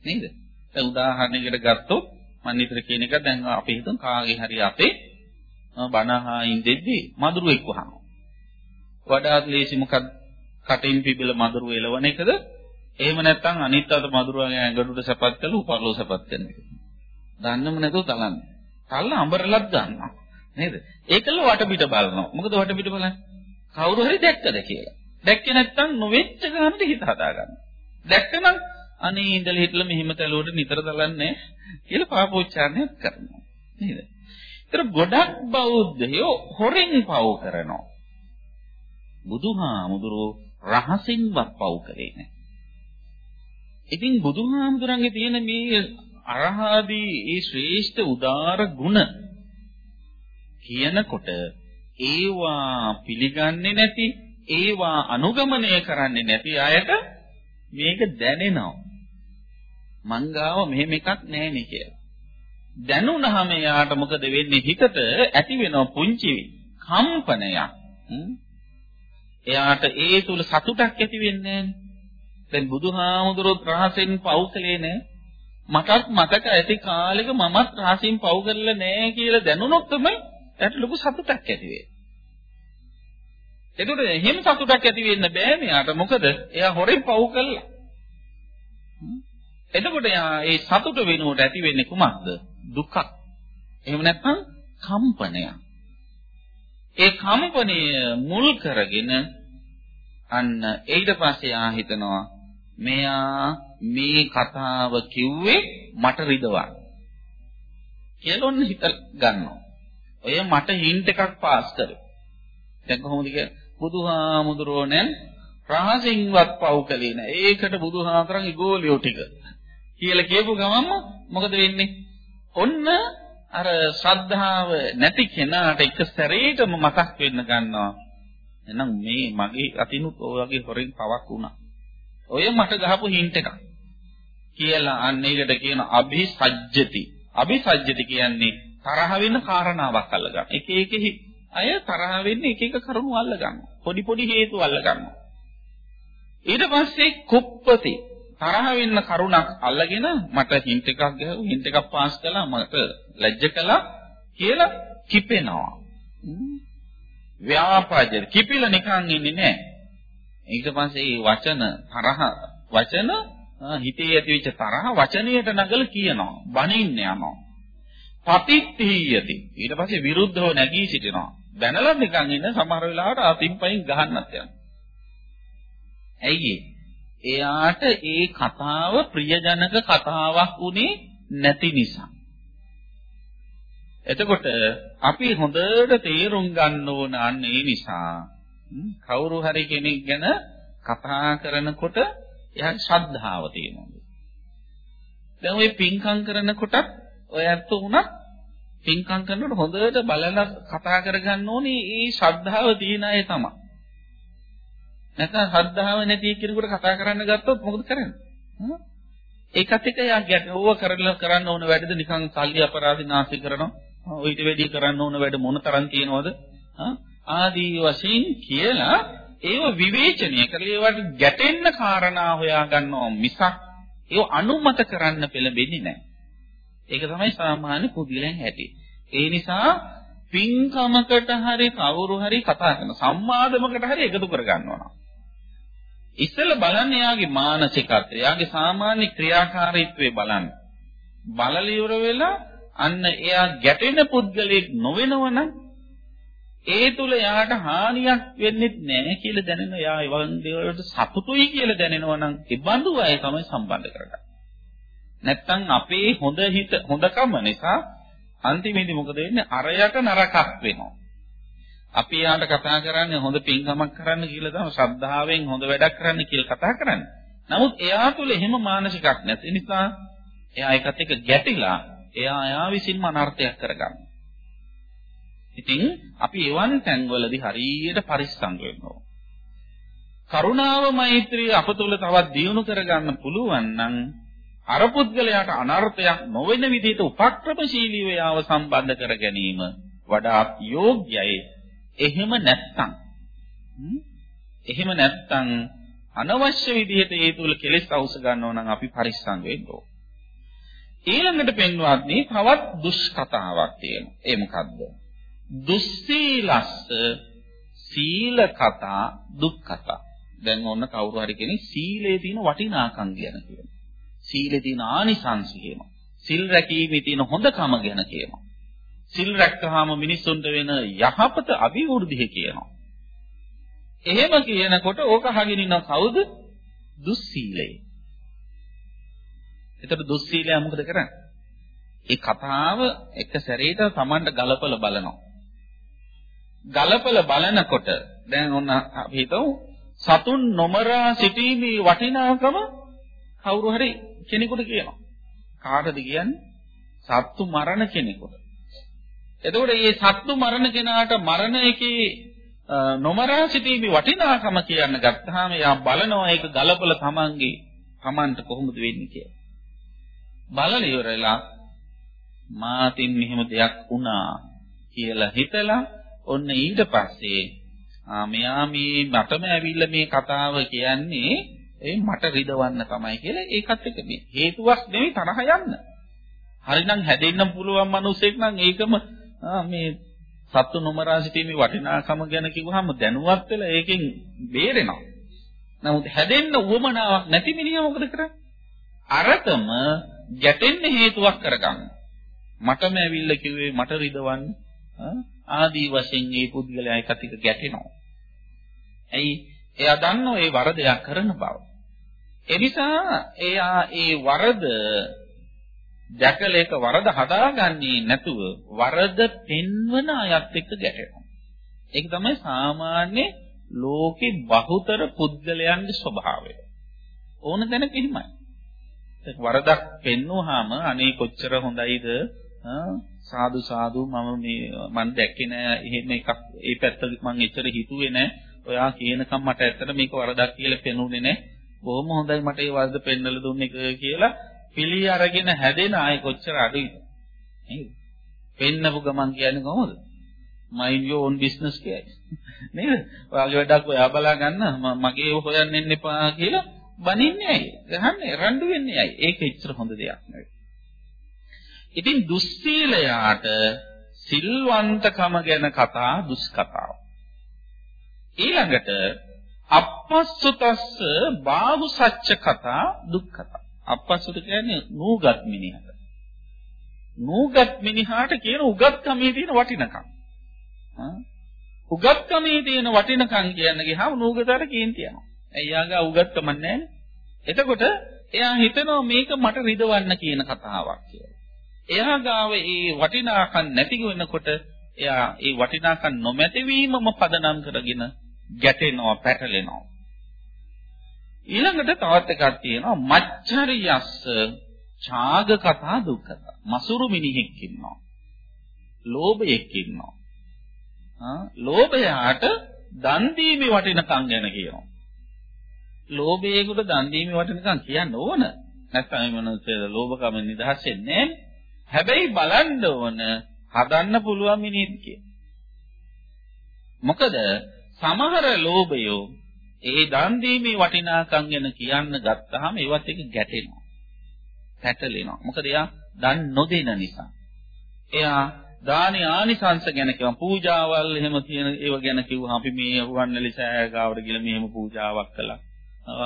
නේද? දැන් උදාහරණයකට ගත්තොත් මම නිතර කියන එක දැන් අපි හිතමු කාගේ හරි අපේ බනහා ඉඳෙද්දී මදුරුවෙක් වහනවා. වඩාත් ලේසි මොකද කටින් පිබිල මදුරුව එලවන එකද? එහෙම නැත්නම් අනිත් අත මදුරුවගේ ඇඟඩුට සැපත් කළා උපරලෝ සැපත් කරන එක. දන්නම නැතුව තලන්නේ. තල්ලා අඹරලත් ගන්නවා. නේද? ඒකල වටපිට බලනවා. මොකද වටපිට බලන්නේ? කවුරු හරි දැක්කද කියලා. දැක්කේ නැත්නම් නොවෙච්ච ගන්නට හිත හදා ගන්නවා. දැක්කනම් අනේ ඉඳලා හිටලා මෙහිම තලුවට නිතර දලන්නේ කියලා පාපෝච්චාරණයක් කරනවා. නේද? ඒතර ගොඩක් බෞද්ධයෝ හොරෙන් පව් කරනවා. බුදුහාමුදුරුවෝ රහසින්වත් පව් කරේ නැහැ. ඉතින් බුදුහාමුදුරන්ගේ තියෙන මේ අරහාදී ඒ ශ්‍රේෂ්ඨ උදාර ගුණ කියනකොට ඒවා පිළිගන්නේ නැති ඒවා අනුගමනය කරන්නේ නැති අයට මේක දැනෙනවා. මංගාව මෙහෙම එකක් නැහෙනේ කියලා. දැනුණාම එයාට මොකද වෙන්නේ හිතට ඇති වෙන පුංචි කම්පනයක්. එයාට ඒ තුල සතුටක් ඇති වෙන්නේ දැන් බුදුහාමුදුරුවෝ රහසෙන් පව් කළේ නෑ. මටත් මතක ඇති කාලෙක මමත් රහසින් පව් කරලා නෑ කියලා දැනුණොත් තමයි එයාට ලොකු සතුටක් ඇති වෙන්නේ. එතකොට එහෙම සතුටක් ඇති වෙන්න බෑ මෙයාට. මොකද එයා හොරෙන් පව් කළා. එතකොට ඒ සතුට වෙනුවට ඇති වෙන්නේ කුමක්ද? දුකක්. එහෙම නැත්නම් කම්පනයක්. ඒ කම්පනය මුල් කරගෙන අන්න ඊට පස්සේ ආ හිතනවා මෙයා මේ කතාව කිව්වේ මට රිදවන්න. කියලා ඔන්න හිත ගන්නවා. ඔය මට හින්ට් එකක් පාස් කරේ. දැන් කොහොමද කියන්නේ? බුදුහාමුදුරෝ නැන් රහසින්වත් පව් කළේ නැහැ. ඒකට බුදුහාමුදුරන්ගේ ගෝලියෝ ටික කියලා කියපු ගමන්ම මොකද වෙන්නේ? ඔන්න අර ශ්‍රද්ධාව නැති කෙනාට එක සැරේටම මතක් වෙන්න ගන්නවා. එහෙනම් මේ මගේ අතිනුත් ඔය වගේ හොරෙන් පවක් වුණා. ඔය මට ගහපු හින්ට් එකක්. කියලා අන්න ඒකට කියන අභිසජ්ජති. අභිසජ්ජති කියන්නේ තරහ වෙන කාරණාවක් අල්ලගන්න. එක එක අය තරහ වෙන්නේ එක එක කරුණු අල්ලගන්නවා. පොඩි පොඩි හේතු අල්ලගන්නවා. ඊට පස්සේ කුප්පති. තරහ වෙන්න කරුණක් අල්ලගෙන මට හින්ට් එකක් ගහුවා හින්ට් එකක් පාස් කළා මට ලැජ්ජ කළා කියලා කිපෙනවා. ව්‍යාපාජ කිපිලා නිකන් ඉන්නේ නැහැ ඊට පස්සේ මේ වචන තරහ වචන හිතේ ඇතිවෙච්ච තරහ වචනයට නගල කියනවා. බනින්න යනවා. පතිත්ථීයති ඊට පස්සේ විරුද්ධව නැගී සිටිනවා. බැනලා නිකන් ඉන්න සමහර වෙලාවට අතින් පයින් ගහන්නත් යනවා ඇයි එයාට ඒ කතාව ප්‍රියජනක කතාවක් උනේ නැති නිසා. එතකොට අපි හොඳට තේරුම් ගන්න ඕන අන්න ඒ නිසා කවුරු හරි කෙනෙක් ගැන කතා කරනකොට එයා ශ්‍රද්ධාව තියෙනවා. දැන් ওই පින්කම් කරනකොටත් ඔය ඇත්ත උනත් පින්කම් කරනකොට හොඳට බලලා කතා කරගන්න ඕනේ ඒ ශ්‍රද්ධාව තියෙන අය තමයි. නැත්නම් ශ්‍රද්ධාව නැති කෙනෙකුට කතා කරන්න ගත්තොත් මොකද කරන්නේ? ඒකත් එක්ක යා ගැට ඕව කරලා කරන්න ඕන වැඩද නිකන් සල්ලි අපරාධ නාස්ති කරනවා. ඔయిత වෙඩි කරන්න ඕන වැඩ මොන තරම් තියෙනවද? ආදී වශයෙන් කියලා ඒව විවේචනය කරලා ඒවට ගැටෙන්න කාරණා හොයා ගන්නවා මිසක් ඒව අනුමත කරන්න පෙළඹෙන්නේ නැහැ. ඒක තමයි සාමාන්‍ය පුදුලෙන් හැටි. ඒ නිසා පින්කමකට හරි කවුරු හරි කතා කරන සම්මාදමකට හරි එකතු කර ගන්නවා. ඉස්සෙල්ලා බලන්න එයාගේ මානසිකත්වය, එයාගේ සාමාන්‍ය ක්‍රියාකාරීත්වය බලන්න. බලල ඉවර වෙලා අන්න එයා ගැටෙන පුද්ගලයෙක් නොවෙනවනම් ඒ තුල එයාට හානියක් වෙන්නේ නැහැ කියලා දැනෙන එයා එවන් දේවල්ට සතුටුයි කියලා දැනෙනවනම් ඒ බඳු අය තමයි සම්බන්ධ කරගන්නේ. නැත්තම් අපේ හොඳ හිත හොඳකම නිසා අන්තිමේදී මොකද වෙන්නේ? අරයට නරකක් වෙනවා. අපි යාට කතා කරන්නේ හොඳ පින්කමක් කරන්න කියලා තමයි ශ්‍රද්ධාවෙන් හොඳ වැඩක් කරන්න කියලා කතා කරන්නේ. නමුත් එයා තුල එහෙම මානසිකක් නැති නිසා එයා ඒකත් එක්ක ගැටිලා එයා එයා විසින්ම අනර්ථයක් කරගන්නවා. ඉතින් අපි එවන් තැන්වලදී හරියට පරිස්සම් වෙන්න ඕන. කරුණාව මෛත්‍රිය අප තුළ තවත් දියුණු කරගන්න පුළුවන් නම් අර පුද්ගලයාට අනර්ථයක් නොවන විදිහට උපක්‍රමශීලීව යාව සම්බන්ධ කර ගැනීම වඩා යෝග්‍යයි එහෙම නැත්තම් එහෙම නැත්තම් අනවශ්‍ය විදිහට ඒ තුල කෙලෙස් අවශ්‍ය ගන්නවා නම් අපි පරිස්සම් වෙන්න ඕන. ඊළඟට පෙන්වන්නේ තවත් දුෂ්කතාවක් තියෙනවා. ඒ මොකද්ද? දුස්සීලස්ස සීල කතා දුක් කතා. දැන් ඔන්න කවුරු හරි කෙනෙක් සීලේ තියෙන වටිනාකම් ගැන කියනවා. සීලේ තියෙන ආනිසංස කියනවා. සිල් රැකීමේ තියෙන හොඳකම ගැන කියනවා. සිල් රැක්කහම මිනිස්සුන්ට වෙන යහපත අභිවෘද්ධිය කියනවා. එහෙම කියනකොට ඕක අහගෙන ඉන්න කවුද? දුස්සීලය. එතකොට දුස්සීලය මොකද කරන්නේ? ඒ කතාව එක සැරේට Tamanට ගලපලා බලනවා. ගලපලා බලනකොට දැන් ඔන්න අපි හිතමු සතුන් නොමරා සිටීමේ වටිනාකම කවුරු හරි කෙනෙකුට කියනවා. කාටද කියන්නේ? සත්තු මරණ කෙනෙකුට. එතකොට මේ සත්තු මරණ කෙනාට මරණ එකේ නොමරා සිටීමේ වටිනාකම කියන්න ගත්තාම යා බලනවා ඒක ගලපල තමන්ගේ තමන්ට කොහොමද වෙන්නේ කියලා. බලල ඉවරලා මාතින් මෙහෙම දෙයක් වුණා කියලා හිතලා ඔන්න ඊට පස්සේ ආ මෙයා මේ මටම ඇවිල්ලා මේ කතාව කියන්නේ ඒ මට රිදවන්න තමයි කියලා ඒකත් එක මේ හේතුවක් නෙවෙයි තරහ යන්න. හරිනම් හැදෙන්න පුළුවන් මිනිසෙක් නම් ඒකම මේ සත්තු නොමරා සිටීමේ වටිනාකම ගැන කිව්වහම දැනුවත් වෙලා ඒකෙන් බේරෙනවා. නමුත් හැදෙන්න උවමනාවක් නැති මිනිහා මොකද කරන්නේ? අරතම ගැටෙන්න හේතුවක් කරගන්න. මටම ඇවිල්ලා කිව්වේ මට රිදවන්න ආදී වශයෙන් මේ පුද්ගලයා එකට ටික ගැටෙනවා. ඇයි? එයා දන්නෝ ඒ වරදයක් කරන බව. එනිසා එයා ඒ වරද දැකලා ඒක වරද හදාගන්නේ නැතුව වරද පෙන්වන අයත් එක්ක ගැටෙනවා. ඒක තමයි සාමාන්‍ය ලෝකේ බහුතර පුද්ගලයන්ගේ ස්වභාවය. ඕන තැනක එහෙමයි. වරදක් පෙන්වුවාම අනේ කොච්චර හොඳයිද සාදු සාදු මම මේ මම දැක්කේ නෑ එහෙම එකක් ඒ පැත්ත මම එච්චර හිතුවේ නෑ ඔයා කියනකම් මට ඇත්තට මේක වරදක් කියලා පෙනුනේ නෑ බොහොම හොඳයි මට ඒ වරද පෙන්නලා දුන්නේ කියලා පිළි අරගෙන හැදෙන අය කොච්චර අඩුයිද? නේද? පෙන්නපු ගමන් කියන්නේ කොහොමද? Mind your own business කියයි. නේද? ඔයාගේ වැඩක් ඔයා බලා ගන්න. මගේ හොයන්න එන්න එපා කියලා බනින්නේ ඇයි? ගහන්නේ රණ්ඩු වෙන්නේ ඇයි? ඒක එච්චර හොඳ දෙයක් නෙවෙයි. ඉතින් දුස්සීලයාට සිල්වන්තකම ගැන කතා දුස්කතාව. ඊළඟට අපස්සුතස්ස බාහු සච්ච කතා දුක් කතා. අපස්සුත කියන්නේ නූගත් මිනිහට. නූගත් මිනිහාට කියන උගත්කමේ තියෙන වටිනකම්. උගත්කමේ තියෙන වටිනකම් කියන්න ගියාම නූගතට කේන්ති යනවා. එයාගේ උගත්කම නැහැ. එතකොට එයා හිතනවා මේක මට රිදවන්න කියන කතාවක් කියලා. එයා ගාව ඒ වටිනාකම් නැති වෙනකොට එයා ඒ වටිනාකම් නොමැතිවීමම පදනම් කරගෙන ගැටෙනවා පැටලෙනවා. ඊළඟට තවත් එකක් තියෙනවා මච්චරියස්ස ඡාග කතා දුක් කතා මසුරු මිනිහෙක් ඉන්නවා. ලෝභයෙක් ඉන්නවා. ආ ලෝභයාට දන් දීමේ වටිනකම් ගැන කියනවා. ලෝභයෙකුට දන් දීමේ වටිනකම් කියන්න ඕන. නැත්නම් මේ මොනසේද ලෝභකම නිදහස් වෙන්නේ නැහැ. හැබැයි බලන්න ඕන හදන්න පුළුවන් මිනිහෙක් කියලා. මොකද සමහර ලෝභයෝ ඒ දන් දීමේ වටිනාකම් ගැන කියන්න ගත්තාම ඒවත් එක ගැටෙනවා. පැටලෙනවා. මොකද එයා දන් නොදෙන නිසා. එයා දානේ ආනිසංස ගැන කියවම් පූජාවල් එහෙම තියෙන ඒව ගැන කිව්වහම අපි මේ හුවන්නලි සෑය ගාවට ගිහලා මෙහෙම පූජාවක් කළා.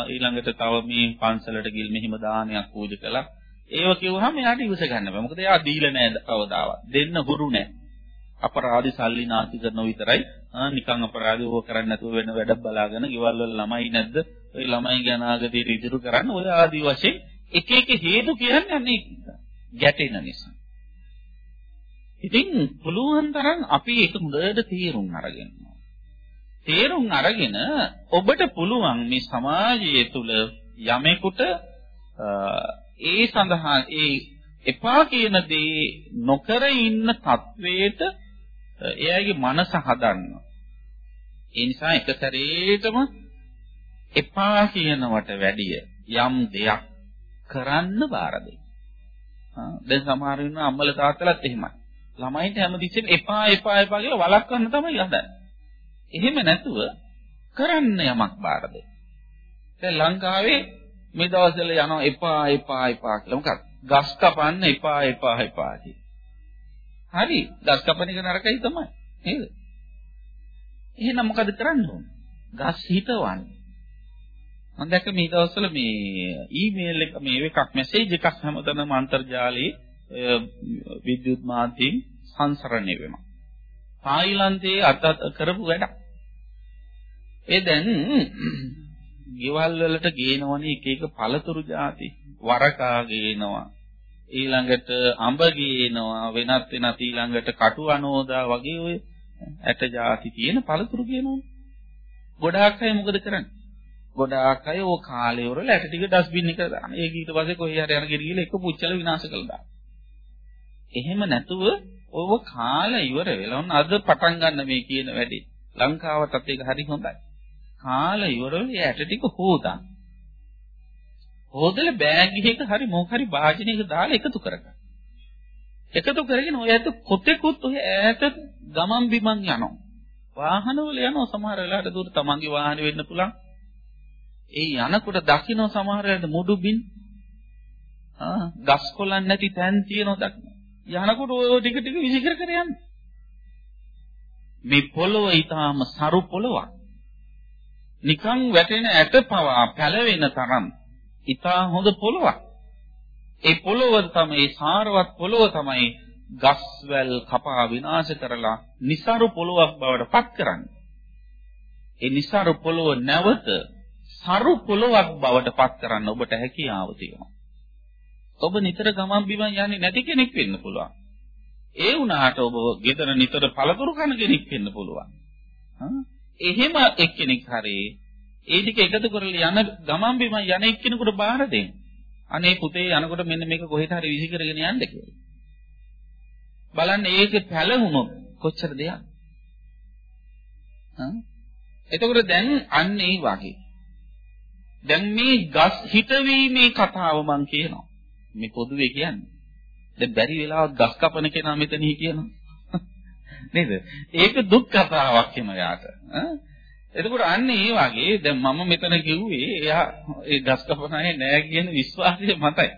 ඊළඟට තව මේ පන්සලට ගිහින් මෙහෙම දානයක් පූජා කළා. ඒව කිව්වහම එයාට ඉවස ගන්න බෑ. මොකද එයා දීලා නැහැ කවදාවත්. දෙන්න හුරු නැහැ. අපරාධි සල්ලි නාති කරනව විතරයි. ආ නිකන් අපරාධි ඕක කරන්නේ නැතුව වෙන වැඩක් බලාගෙන ගෙවල් වල ළමයි නැද්ද? ওই ළමයි ගැන ආගදී ඉදිරි කරන්න ඔය ආදි වශයෙන් එක එක හේතු කියන්නේ අනේ ගැටෙන නිසා. ඉතින් පුළුවන් තරම් අපි ඒක හොඳට තීරුම් අරගෙන තේරුම් අරගෙන ඔබට පුළුවන් මේ සමාජය තුළ යමෙකුට ඒ සඳහා ඒ එපා කියන දේ නොකර ඉන්න තත්වයට එයාගේ මනස හදන්න. ඒ නිසා එක සැරේටම එපා කියනවට වැඩිය යම් දෙයක් කරන්න බාර දෙන්න. දැන් සමහර වෙන අම්මල තාත්තලාත් එහෙමයි. ළමයින්ට හැමතිස්සෙම එපා එපා එපා කියලා වළක්වන්න තමයි හදන්නේ. එහෙම නැතුව කරන්න යමක් බාර දෙන්න. දැන් ලංකාවේ මේ දවස්වල යනවා එපා එපා එපා කියලා. මොකක්ද? ගස් කපන්න එපා එපා එපා හරි. ගස් කපන එක නරකයි තමයි. නේද? එහෙනම් මොකද කරන්න ඕන? ගස් හිතවන්න. මම දැක්ක මේ දවස්වල මේ ඊමේල් එක මේ එකක් මැසේජ් එකක් හැමතැනම අන්තර්ජාලයේ විද්‍යුත් මාධ්‍යයෙන් සංසරණය වෙනවා. තායිලන්තයේ අත කරපු වැඩක්. ඒ දැන් ගෙවල් වලට ගේනවනේ එක එක පළතුරු ಜಾති වරකා ගේනවා ඊළඟට අඹ ගේනවා වෙනත් වෙනත් ඊළඟට කටු අනෝදා වගේ ඔය ඇට ಜಾති තියෙන පළතුරු ගේනවනේ. ගොඩාක් අය මොකද කරන්නේ? ගොඩාක් අය ඕ කාලේ වල ඇට ටික ඩස්බින් එකට දාන. ඒක ඊට පස්සේ කොහේ හරි අරගෙන ගිහලා එක පුච්චල විනාශ කළා දාන. එහෙම නැතුව ඔව කාලය ඉවර වෙලා ඔන්න අද පටන් ගන්න මේ කියන වැඩේ. ලංකාවටත් ඒක හරි හොඳයි. කාලා ඉවරව ඒ ඇට ටික හොදන්න. හොදලා බෑග් එකක හරි මොක හරි වාජනයක දාලා එකතු කරගන්න. එකතු කරගෙන ඔය ඇත්ත කොතෙකුත් ඔය ඈත ගමන් බිමන් යනවා. වාහනවල යනවා සමහර වෙලාවට දුර තමන්ගේ වාහනේ වෙන්න පුළුවන්. ඒ යනකොට දකින්න සමහර වෙලාවට මුඩු බින් ආ ගස් කොළන් නැති තැන් තියෙනවා දකින්න. යනකොට ඔය ටික ටික විසිකර කර යන්නේ. මේ පොළොව ඊටාම සරු පොළොවක්. නිකන් වැටෙන ඇට පවා පැලවෙන තරම් ඊටා හොඳ පොළොවක්. ඒ පොළොව තමයි සාරවත් පොළොව තමයි ගස්වැල් කපා විනාශ කරලා નિසරු පොළොවක් බවට පත් කරන්නේ. ඒ નિසරු පොළොව නැවත සරු පොළොවක් බවට පත් කරන්න ඔබට හැකියාව තියෙනවා. ඔබ නිතර ගමන් බිමන් යන්නේ නැති කෙනෙක් වෙන්න පුළුවන්. ඒ වුණාට ඔබ ගෙදර නිතර පළතුරු කන කෙනෙක් වෙන්න පුළුවන්. එහෙම එක්කෙනෙක් හරි ඒ ටික එකතු කරලා යන ගමන් බිමන් යන එක්කෙනෙකුට බාර දෙන්න. අනේ පුතේ යනකොට මෙන්න මේක කොහෙට හරි විසි කරගෙන යන්න කියලා. බලන්න ඒකේ පැලහුම කොච්චර දෙයක්. එතකොට දැන් අන්න ඒ වගේ. දැන් මේ ගස් හිටවීමේ කතාව මම කියනවා. මේ පොදුවේ කියන්නේ. දැන් බැරි වෙලාවත් ගස් කපන කෙනා මෙතන හිටියනවා. නේද? ඒක දුක් කතාවක් එම යාට. එතකොට අන්න ඒ වගේ දැන් මම මෙතන කිව්වේ එයා ඒ ගස් කපන අය නෑ කියන විශ්වාසය මතයි.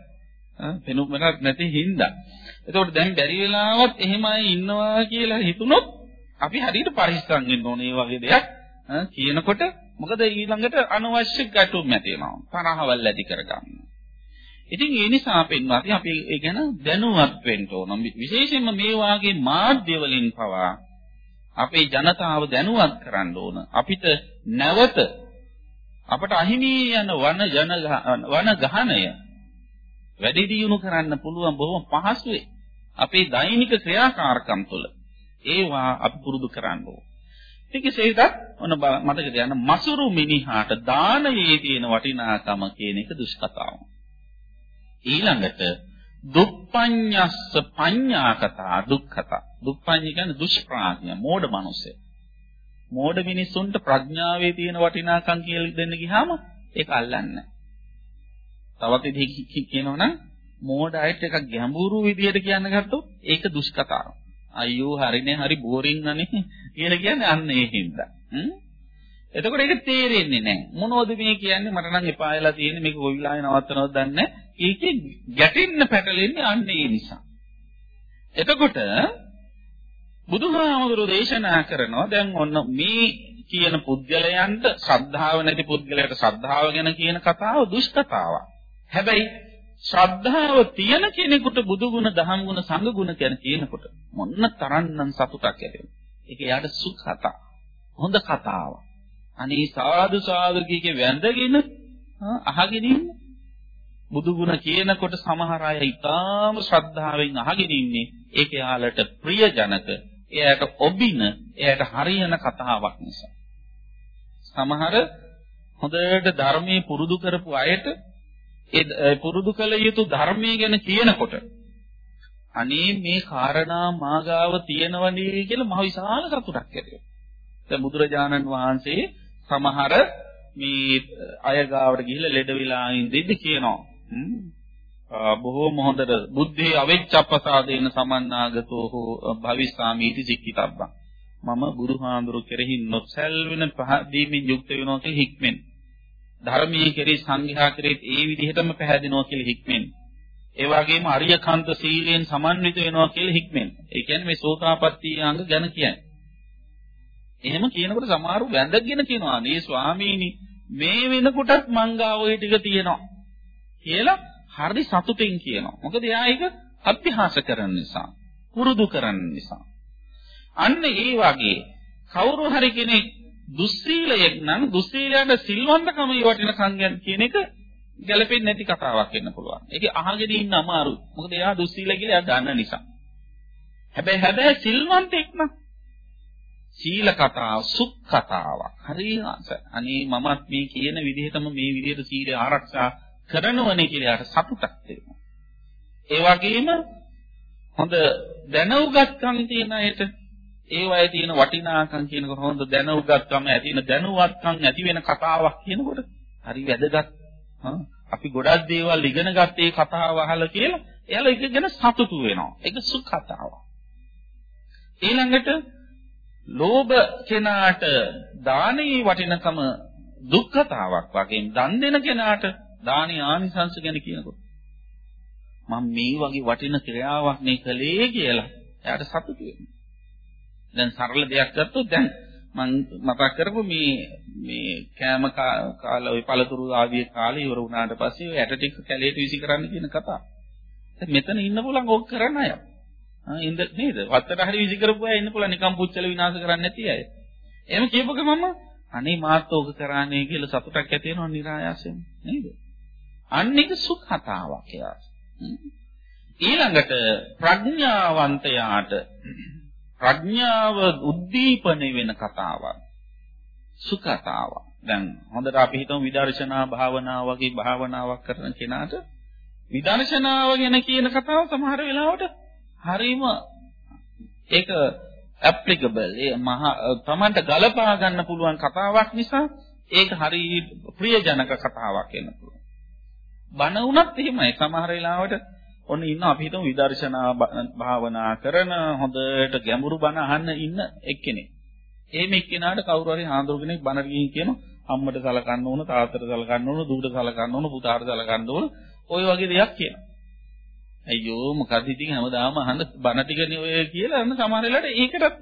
පෙනුමක් නැති හින්දා. එතකොට දැන් බැරි වෙලාවත් එහෙම අය ඉන්නවා කියලා හිතුනොත් අපි හරියට පරිස්සම් වෙන්න ඕනේ මේ වගේ දෙයක් කියනකොට මොකද ඊළඟට අනවශ්‍ය ගැටුම් ඇති වෙනවා. තරහවල් ඇති කරගන්න. ඉතින් ඒ නිසා පින්වත්නි අපි ඒ ගැන දැනුවත් වෙන්න ඕන. විශේෂයෙන්ම මේ වාගේ මාධ්‍ය වලින් පවා අපේ ජනතාව දැනුවත් කරන්න ඕන. අපිට නැවත අපට අහිමි යන වන ජන වන ගහණය වැඩි දියුණු කරන්න පුළුවන් බොහොම පහසුවේ. අපේ දෛනික ක්‍රියාකාරකම් තුළ ඒවා අපි පුරුදු කරන්න ඕන. ටිකසේදත් ඔන්න මතක තියාගන්න මසුරු මිනිහාට දානයේ තියෙන වටිනාකම කියන එක දුෂ්කතාවක්. ඊළඟට දුප්පඤ්ඤස්ස පඤ්ඤාකතා දුක්ඛතා. දුප්පඤ්ඤ කියන්නේ දුෂ්ප්‍රඥ මෝඩ මිනිස්සු. මෝඩ මිනිස්සුන්ට ප්‍රඥාවේ තියෙන වටිනාකම් කියලා දෙන්න ගියාම ඒක අල්ලන්නේ තවත් විදිහකින් කියනවනම් මෝඩ අයට එකක් ගැඹුරු විදියට කියන්න ගත්තොත් ඒක දුෂ්කතාවක්. අයියෝ හරිනේ හරි බෝරින් අනේ කියලා කියන්නේ අන්න ඒ හින්දා. එතකොට ඒක තේරෙන්නේ නැහැ. මොනවද මේ කියන්නේ මට නම් එපා වෙලා තියෙන්නේ මේක කොයි වෙලාවෙ නවත්තනවද දන්නේ නැහැ. ඒකේ ගැටෙන්න පැටලෙන්නේ අන්න ඒ නිසා. එතකොට බුදුහාමුදුරෝ දේශනා කරනවා දැන් ඔන්න මේ කියන පුද්ගලයන්ට ශ්‍රද්ධාව නැති පුද්ගලයාට ශ්‍රද්ධාව ගැන කියන කතාව දුෂ්කතාවක්. හැබැයි ශ්‍රද්ධාව තියෙන කෙනෙකුට බුදු ගුණ, දහම් ගුණ, සංඝ ගුණ කියන කියනකොට මොන්න තරම්නම් සතුටක් ඇති වෙනවා. ඒක යාට සුඛ කතා. හොඳ කතාවක්. අනේ සාදු සාදු කීකේ වැඳගෙන අහගෙන ඉන්න. බුදු ගුණ කියනකොට සමහර අය ඊටාම ශ්‍රද්ධාවෙන් අහගෙන ඉන්නේ. ඒක යාලට ප්‍රියජනක එයාට ඔබින එයාට හරියන කතාවක් නිසා. සමහර හොඳට ධර්මයේ පුරුදු කරපු අයට ඒ පුරුදු කළ යුතු ධර්මයේ ගැන කියනකොට අනේ මේ කාරණා මාගාව තියෙනවනේ කියලා මහ විශාල සතුටක් ඇති වෙනවා. දැන් බුදුරජාණන් වහන්සේ සමහර මේ අය ගාවට ගිහිල්ලා ලෙඩ වෙලා ඉඳිද්දි කියනවා. බොහෝම හොඳට බුද්ධේ අවෙච්ඡප්පසාදේන සමන්නාගතෝ හෝ භවිස්සාමීති සික්කිතබ්බං මම බුදුහාඳුරු කෙරෙහි නොසැල්වෙන පහදීමින් යුක්ත වෙනවා කියලා හික්මෙන්. ධර්මයේ කෙරෙහි සංඝයා කෙරෙහි ඒ විදිහටම පැහැදිනවා කියලා හික්මෙන්. ඒ වගේම අරියකාන්ත සීලයෙන් සමන්විත වෙනවා කියලා හික්මෙන්. ඒ කියන්නේ මේ සෝතාපට්ටි අංග ගැන කියන්නේ. එහෙම කියනකොට සමහරු වැඳගෙන කියනවා "නේ ස්වාමීනි මේ වෙනකොටත් මංගා ඔය ටික තියෙනවා." කියලා හරි සතුටින් කියනවා. මොකද එයා ඒක අභ්‍යාස කරන නිසා, පුරුදු කරන නිසා. අන්න ඒ වගේ කවුරු හරි කෙනෙක් දුස්සීලයක් නම් දුස්සීලයට සිල්වන්තකම වටින සංඥා කියන එක ගැලපෙන්නේ නැති කතාවක් වෙන්න පුළුවන්. ඒක අහගෙන ඉන්න අමාරුයි. මොකද එයා දුස්සීල කියලා එයා දන්න නිසා. හැබැයි හැබැයි සිල්වන්තෙක් නම් සීල කතාව සුක් කතාවක්. හරියට අනේ මමත් මේ කියන විදිහටම මේ විදිහට සීලය ආරක්ෂා කරනවනේ කියලා යාට සතුටක් තියෙනවා. ඒ වගේම හොඳ දැනුගත්කම් තියෙන අයට ඒ වගේ තියෙන වටිනාකම් කියනකොට හොඳ දැනුගත්කම ඇති වෙන දැනුවත්කම් ඇති වෙන කතාවක් කියනකොට හරි වැදගත්. අපි ගොඩක් දේවල් ඉගෙන ගත්තේ කතාව අහලා කියලා එයාලා ඒක ගැන සතුටු වෙනවා. ඒක සුඛ කතාවක්. ඊළඟට ලෝභ කෙනාට දානයේ වටිනකම දුක්ඛතාවක් වගේ දන් දෙන කෙනාට දානී ආනිසංස ගැන කියනකොට මම මේ වගේ වටින ක්‍රියාවක් නේ කළේ කියලා එයාට සතුටු වෙනවා. දැන් සරල දෙයක් ගත්තොත් දැන් මම මතක් කරපු මේ මේ කෑම කාලා ওই පළතුරු ආදී කාලේ ඉවර වුණාට පස්සේ ඔය ඇට ටික කැලේට විසි කරන්න කියන කතාව. මෙතන ඉන්න පුළුවන් ඕක කරන අය. ආ ඉඳ නේද? වත්තට හරි විසි කරපු අය ඉන්න පුළුවන් නිකම් පුච්චල විනාශ කරන්නේ නැති අය. එහෙම කියපු ගමම අනේ මාත් ඕක කරානේ කියලා සතුටක් ඇති වෙනවා નિરાයාසයෙන් නේද? අන්න ඒක සුඛතාවක් යාස්. ඊළඟට ප්‍රඥාවන්තයාට ප්‍රඥාව උද්දීපන වෙන කතාවක්. සුඛතාවක්. දැන් හොඳට අපි හිතමු විදර්ශනා භාවනාව වගේ භාවනාවක් කරන කෙනාට විදර්ශනාව ගැන කියන කතාව සමහර වෙලාවට හරීම ඒක ඇප්ලිකබල් ඒ මහ තමන්ට ගලපා ගන්න පුළුවන් කතාවක් නිසා ඒක හරි ප්‍රියජනක කතාවක් වෙන්න පුළුවන්. බණ වුණත් එහෙමයි සමහර වෙලාවට ඔන්න ඉන්න අපි හිතමු විදර්ශනා භාවනා කරන හොඳට ගැඹුරු බණ අහන්න ඉන්න එක්කෙනෙක්. එහෙම එක්කෙනාට කවුරු හරි හාමුදුරු කෙනෙක් බණ ගිහින් කියන අම්මට සලකන්න ඕන තාත්තට සලකන්න ඕන දුවට සලකන්න ඕන පුතාට සලකන්න ඕන ඔය වගේ දෙයක් කියනවා. අයියෝ මොකද ඉතින් හැමදාම අහන්න බණ ටිකනේ ඔය කියලා අන්න සමහර වෙලාවට ඒකටත්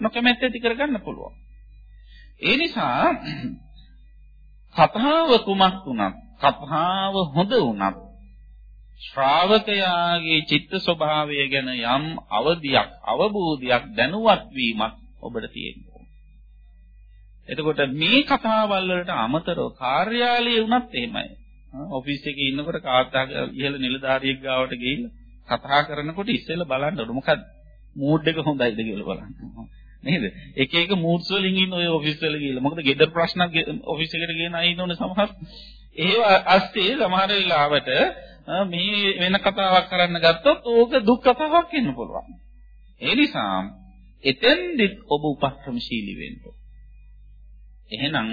නොකමැත්ත ඇති කරගන්න පුළුවන්. ඒ නිසා කතාව කුමක් වුණත් කතාව හොඳ වුණත් ශ්‍රාවකයාගේ චිත්ත ස්වභාවය ගැන යම් අවදියක් අවබෝධයක් දැනුවත් වීමක් ඔබට තියෙනවා. එතකොට මේ කතාවල් වලට අමතරව කාර්යාලයේ වුණත් එහෙමයි. ඔෆිස් එකේ ඉන්නකොට කාර්යාල ඉහළ නිලධාරියෙක් ගාවට ගිහිල්ලා කතා කරනකොට ඉස්සෙල්ලා බලන්න ඕන මොකද මූඩ් එක හොඳයිද කියලා බලන්න. නේද? එක එක මූඩ්ස් වලින් ඉන්න ඔය ඔෆිස් වල ගිහිල්ලා. මොකද ගෙදර ප්‍රශ්න ඔෆිස් එකට ගෙන අය ඉන්නෝනේ සමහර. ඒව අස්සේ සමහර වෙලාවට මේ වෙන කතාවක් කරන්න ගත්තොත් ඕක දුක් කතාවක් වෙන්න පුළුවන්. ඒ නිසා එතෙන්දිත් ඔබ උපක්‍රමශීලී වෙන්න. එහෙනම්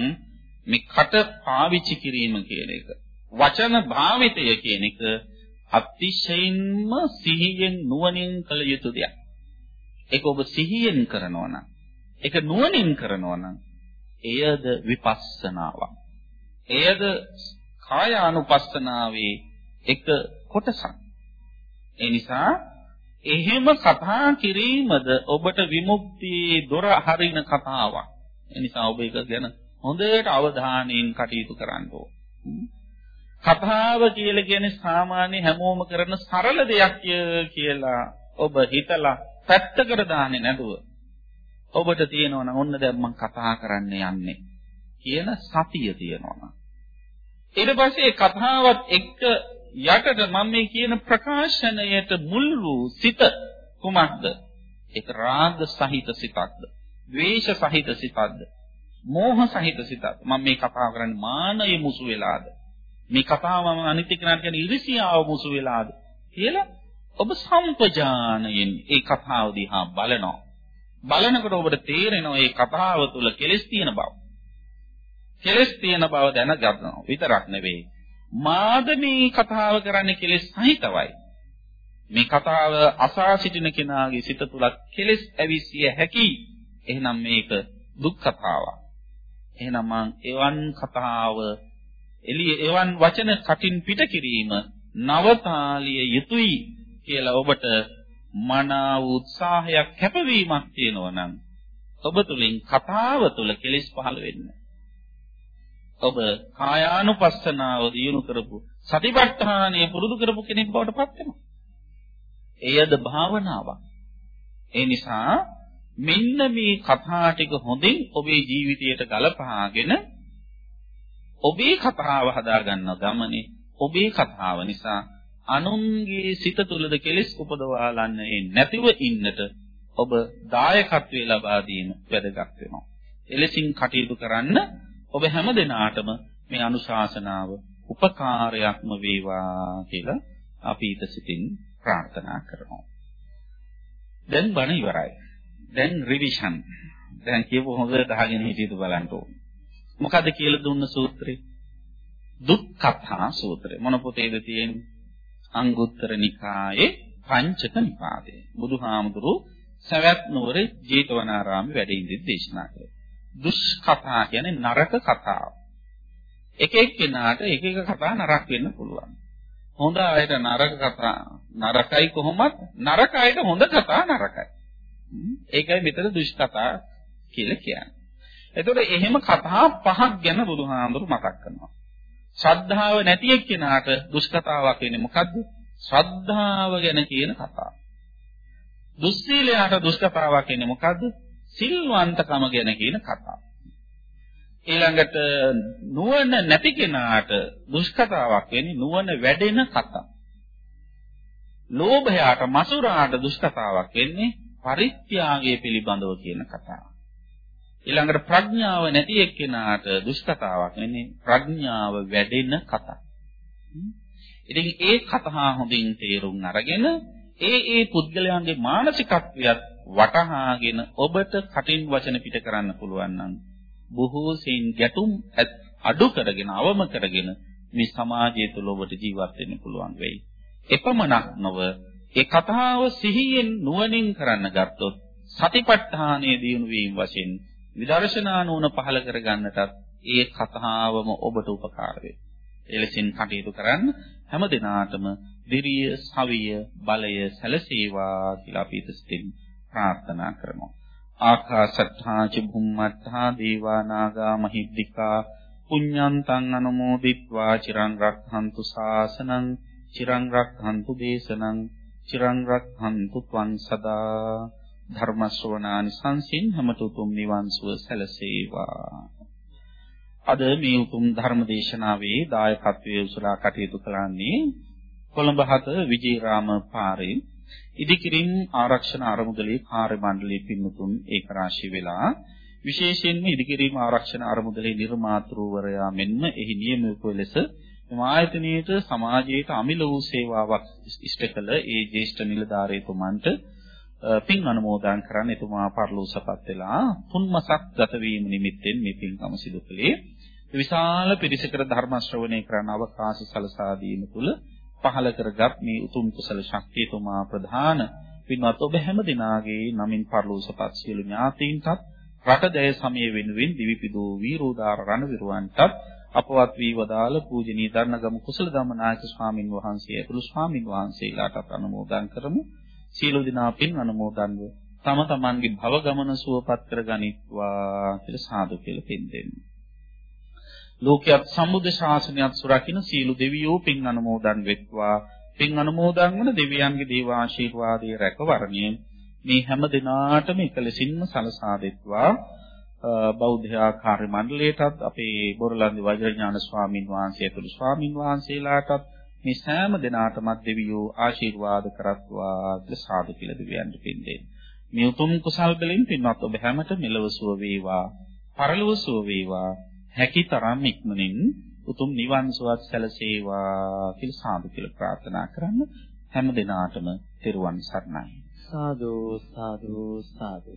මේ කට පාවිච්චි කිරීම කියන එක වචන භාවිතය කියන එක අතිශයින්ම සිහියෙන් නුවණින් කළ යුතු දෙයක්. ඒක ඔබ සිහියෙන් කරනවා නම් ඒක නුවණින් කරනවා නම් එයද විපස්සනාවක්. එයද කායානුපස්සනාවේ එක කොටසක්. ඒ නිසා එහෙම කතා කිරීමද ඔබට විමුක්තියේ දොර හරින කතාවක්. ඒ නිසා ඔබ ඒක ගැන හොඳට අවධානයෙන් කටයුතු කරන්න කතාව කියලා කියන්නේ සාමාන්‍ය හැමෝම කරන සරල දෙයක් කියලා ඔබ හිතලා පැත්තකට දාන්නේ නැතුව ඔබට තියෙනවා නම් ඔන්න දැන් මම කතා කරන්න යන්නේ කියන සතිය තියෙනවා. ඊට පස්සේ කතාවත් එක්ක යටට මම මේ කියන ප්‍රකාශනයට මුල් වූ සිත කුමක්ද? ඒක රාග සහිත සිතක්ද? ද්වේෂ සහිත සිතක්ද? මෝහ සහිත සිතක්ද? මම මේ කතාව කරන්නේ මානය මුසු වෙලාද? මේ කතාව මම අනිත්‍ය කෙනාට කියන ඉරිසියාව මුසු වෙලාද? කියලා ඔබ සම්පජානයෙන් ඒ කතාව දිහා බලනවා. බලනකොට ඔබට තේරෙනවා මේ කතාව තුල කෙලෙස් තියෙන බව. කෙලෙස් තියෙන බව දැනගන්නවා විතරක් නෙවෙයි මාද මේ කතාව කරන්නේ කෙලෙස් සහිතවයි. මේ කතාව අසා සිටින කෙනාගේ සිත තුලත් කෙලෙස් ඇවිසිය හැකි. එහෙනම් මේක දුක් කතාවක්. එහෙනම් මං එවන් කතාව එළිය එවන් වචන කටින් පිට කිරීම නවතාලිය යුතුයි කියලා ඔබට මනා උත්සාහයක් කැපවීමක් තියෙනවා නම් ඔබ තුලින් කතාව තුල කෙලෙස් පහළ වෙන්නේ ඔබ කායානුපස්සනාව දියුණු කරපු සතිපට්ඨානය පුරුදු කරපු කෙනෙක් බවට පත් වෙනවා. එයද භාවනාවක්. ඒ නිසා මෙන්න මේ කතා ටික හොඳින් ඔබේ ජීවිතයට ගලපාගෙන ඔබේ කතාව හදාගන්න ගමනේ ඔබේ කතාව නිසා අනුන්ගේ සිත තුළද කෙලෙස් උපදවාලන්නේ නැතිව ඉන්නට ඔබ දායකත්වයේ ලබා දීම වැදගත් වෙනවා. එලෙසින් කටයුතු කරන්න ඔබ හැම දිනාටම මේ අනුශාසනාව උපකාරයක්ම වේවා කියලා අපි ඊට සිතින් ප්‍රාර්ථනා කරනවා. දැන් බණ ඉවරයි. දැන් රිවිෂන්. දැන් කියපු හොඳට අහගෙන හිටියද බලන්න ඕනේ. මොකද කියලා දුන්න සූත්‍රේ? දුක්ඛතා සූත්‍රය. මොන පොතේද තියෙන්නේ? අංගුත්තර නිකායේ පංචක නිපාතේ. බුදුහාමුදුරු සවැත් නුවර ජේතවනාරාමේ වැඩ ඉඳි දේශනා කළා. දුෂ්කතා කියන්නේ නරක කතාව. එක එක්කෙනාට එක එක කතා නරක වෙන්න පුළුවන්. හොඳ අයට නරක කතා නරකයි කොහොමත් නරක අයට හොඳ කතා නරකයි. ඒකයි මෙතන දුෂ්කතා කියලා කියන්නේ. එතකොට එහෙම කතා පහක් ගැන බුදුහාඳුරු මතක් කරනවා. ශ්‍රද්ධාව නැති එක්කෙනාට දුෂ්කතාවක් වෙන්නේ මොකද්ද? ශ්‍රද්ධාව ගැන කියන කතාව. දුස්සීලයට දුෂ්කතාවක් කියන්නේ මොකද්ද? සිල්වන්තකම ගැන කියන කතාව. ඊළඟට නුවණ නැති කෙනාට දුෂ්කතාවක් වෙන්නේ නුවණ වැඩෙන කතාව. ලෝභයාට මසුරාට දුෂ්කතාවක් වෙන්නේ පරිත්‍යාගය පිළිබඳව කියන කතාව. ඊළඟට ප්‍රඥාව නැති එක්කෙනාට දුෂ්කතාවක් වෙන්නේ ප්‍රඥාව වැඩෙන කතාව. ඉතින් ඒ කතා හොඳින් තේරුම් අරගෙන ඒ ඒ පුද්ගලයන්ගේ මානසිකත්වයත් වටහාගෙන ඔබට කටින් වචන පිට කරන්න පුළුවන් නම් බොහෝ සෙයින් ගැටුම් අඩු කරගෙන අවම කරගෙන මේ සමාජය තුළ ඔබට ජීවත් වෙන්න පුළුවන් වෙයි. එපමණක් නොව ඒ කතාව සිහියෙන් නුවණින් කරන්න ගත්තොත් සතිපට්ඨානයේ දියුණු වීම වශයෙන් විදර්ශනා නුවණ පහළ කර ගන්නටත් ඒ කතාවම ඔබට උපකාර වේ. එලෙසින් කටයුතු කරන්න හැම දිනාටම දිරිය, සවිය, බලය සැලසේවා කියලා අපි ඉතින් ප්‍රාර්ථනා කරමු. ආකාසත්තා ච භුම්මත්තා දේවා නාග මහිද්దికා පුඤ්ඤන්තං අනුමෝදිත්වා චිරං රක්ඛන්තු ශාසනං චිරං රක්ඛන්තු දේශනං චිරං රක්ඛන්තු ත්වං සදා ධර්ම ශ්‍රවණානි සංසින් හැමත උතුම් නිවන් සුව සැලසේවා. අද මේ උතුම් ධර්ම දේශනාවේ දායකත්වයේ උසලා කටයුතු කළන්නේ කොළඹ හත විජේරාම පාරේ ඉදිකිරින් ආරක්ෂණ අරමුදලේ කාර්ය මණ්ඩලයේ පින්තුන් ඒක රාශී වෙලා විශේෂයෙන්ම ඉදිකිරීම ආරක්ෂණ අරමුදලේ නිර්මාතෘවරයා මෙන්ම එහි නියමිත ලෙස එම ආයතනයේට සමාජයට අමිල වූ සේවාවක් ඉෂ්ට කළ ඒ ජ්‍යෙෂ්ඨ නිලධාරීතුමන්ට පින් අනුමෝදන් කරන්න එතුමා පරලෝසපත් වෙලා තුන් මාසක් ගත වීම නිමිත්තෙන් මේ පින්කම සිදු කළේ විශාල පිරිසකට ධර්ම ශ්‍රවණය කරන අවකාශ සලසා දීම තුල පහල කරගත් මේ උතුම් කුසල ශක්තිය තුමා ප්‍රධාන පින්වත් ඔබ හැම දිනාගේ නමින් පරලෝසපත් සියලු ඥාතීන්ටත් රටදෑ සමය වෙනුවෙන් දිවිපිදූ වීරෝදාර රණවිරුවන්ටත් අපවත් වී වදාළ පූජනීය දරණගම කුසල ධම්මනායක ස්වාමින් වහන්සේ ඇතුළු ස්වාමින් වහන්සේලාට අනුමෝදන් කරමු. සීල දිනා පින් අනුමෝදන්ව තම තමන්ගේ භව ගමන සුවපත් කර ගනිත්වා කියලා සාදු කියලා පින් දෙන්න. ලෝකයක් සම්බුද්ධ ශාසනයත් සුරකින්න සීල දෙවියෝ පින් අනුමෝදන් වෙත්වා. පින් අනුමෝදන් වන දෙවියන්ගේ දේව ආශිර්වාදයේ රැකවරණය මේ හැම දිනාටම එකලසින්ම සලසා දෙත්වා. බෞද්ධ ආකාර්ය මණ්ඩලයටත් අපේ බොරලන්දි වජිරඥාන ස්වාමින් වහන්සේ ඇතුළු ස්වාමින් වහන්සේලාටත් මේ සෑම දිනාටම දෙවියෝ ආශිර්වාද කරත්වා කියලා සාදු කියලා දෙවියන්ට පින්දේ. මේ උතුම් කුසල් වලින් පින්වත් ඔබ හැමත මෙලව සුව වේවා, පරලොව සුව වේවා, හැකි තරම් ඉක්මනින් උතුම් නිවන් සුවත් සැලසේවා කියලා සාදු කියලා ප්‍රාර්ථනා කරන්න හැම දිනාටම තෙරුවන් සරණයි. සාදු සාදු සාදු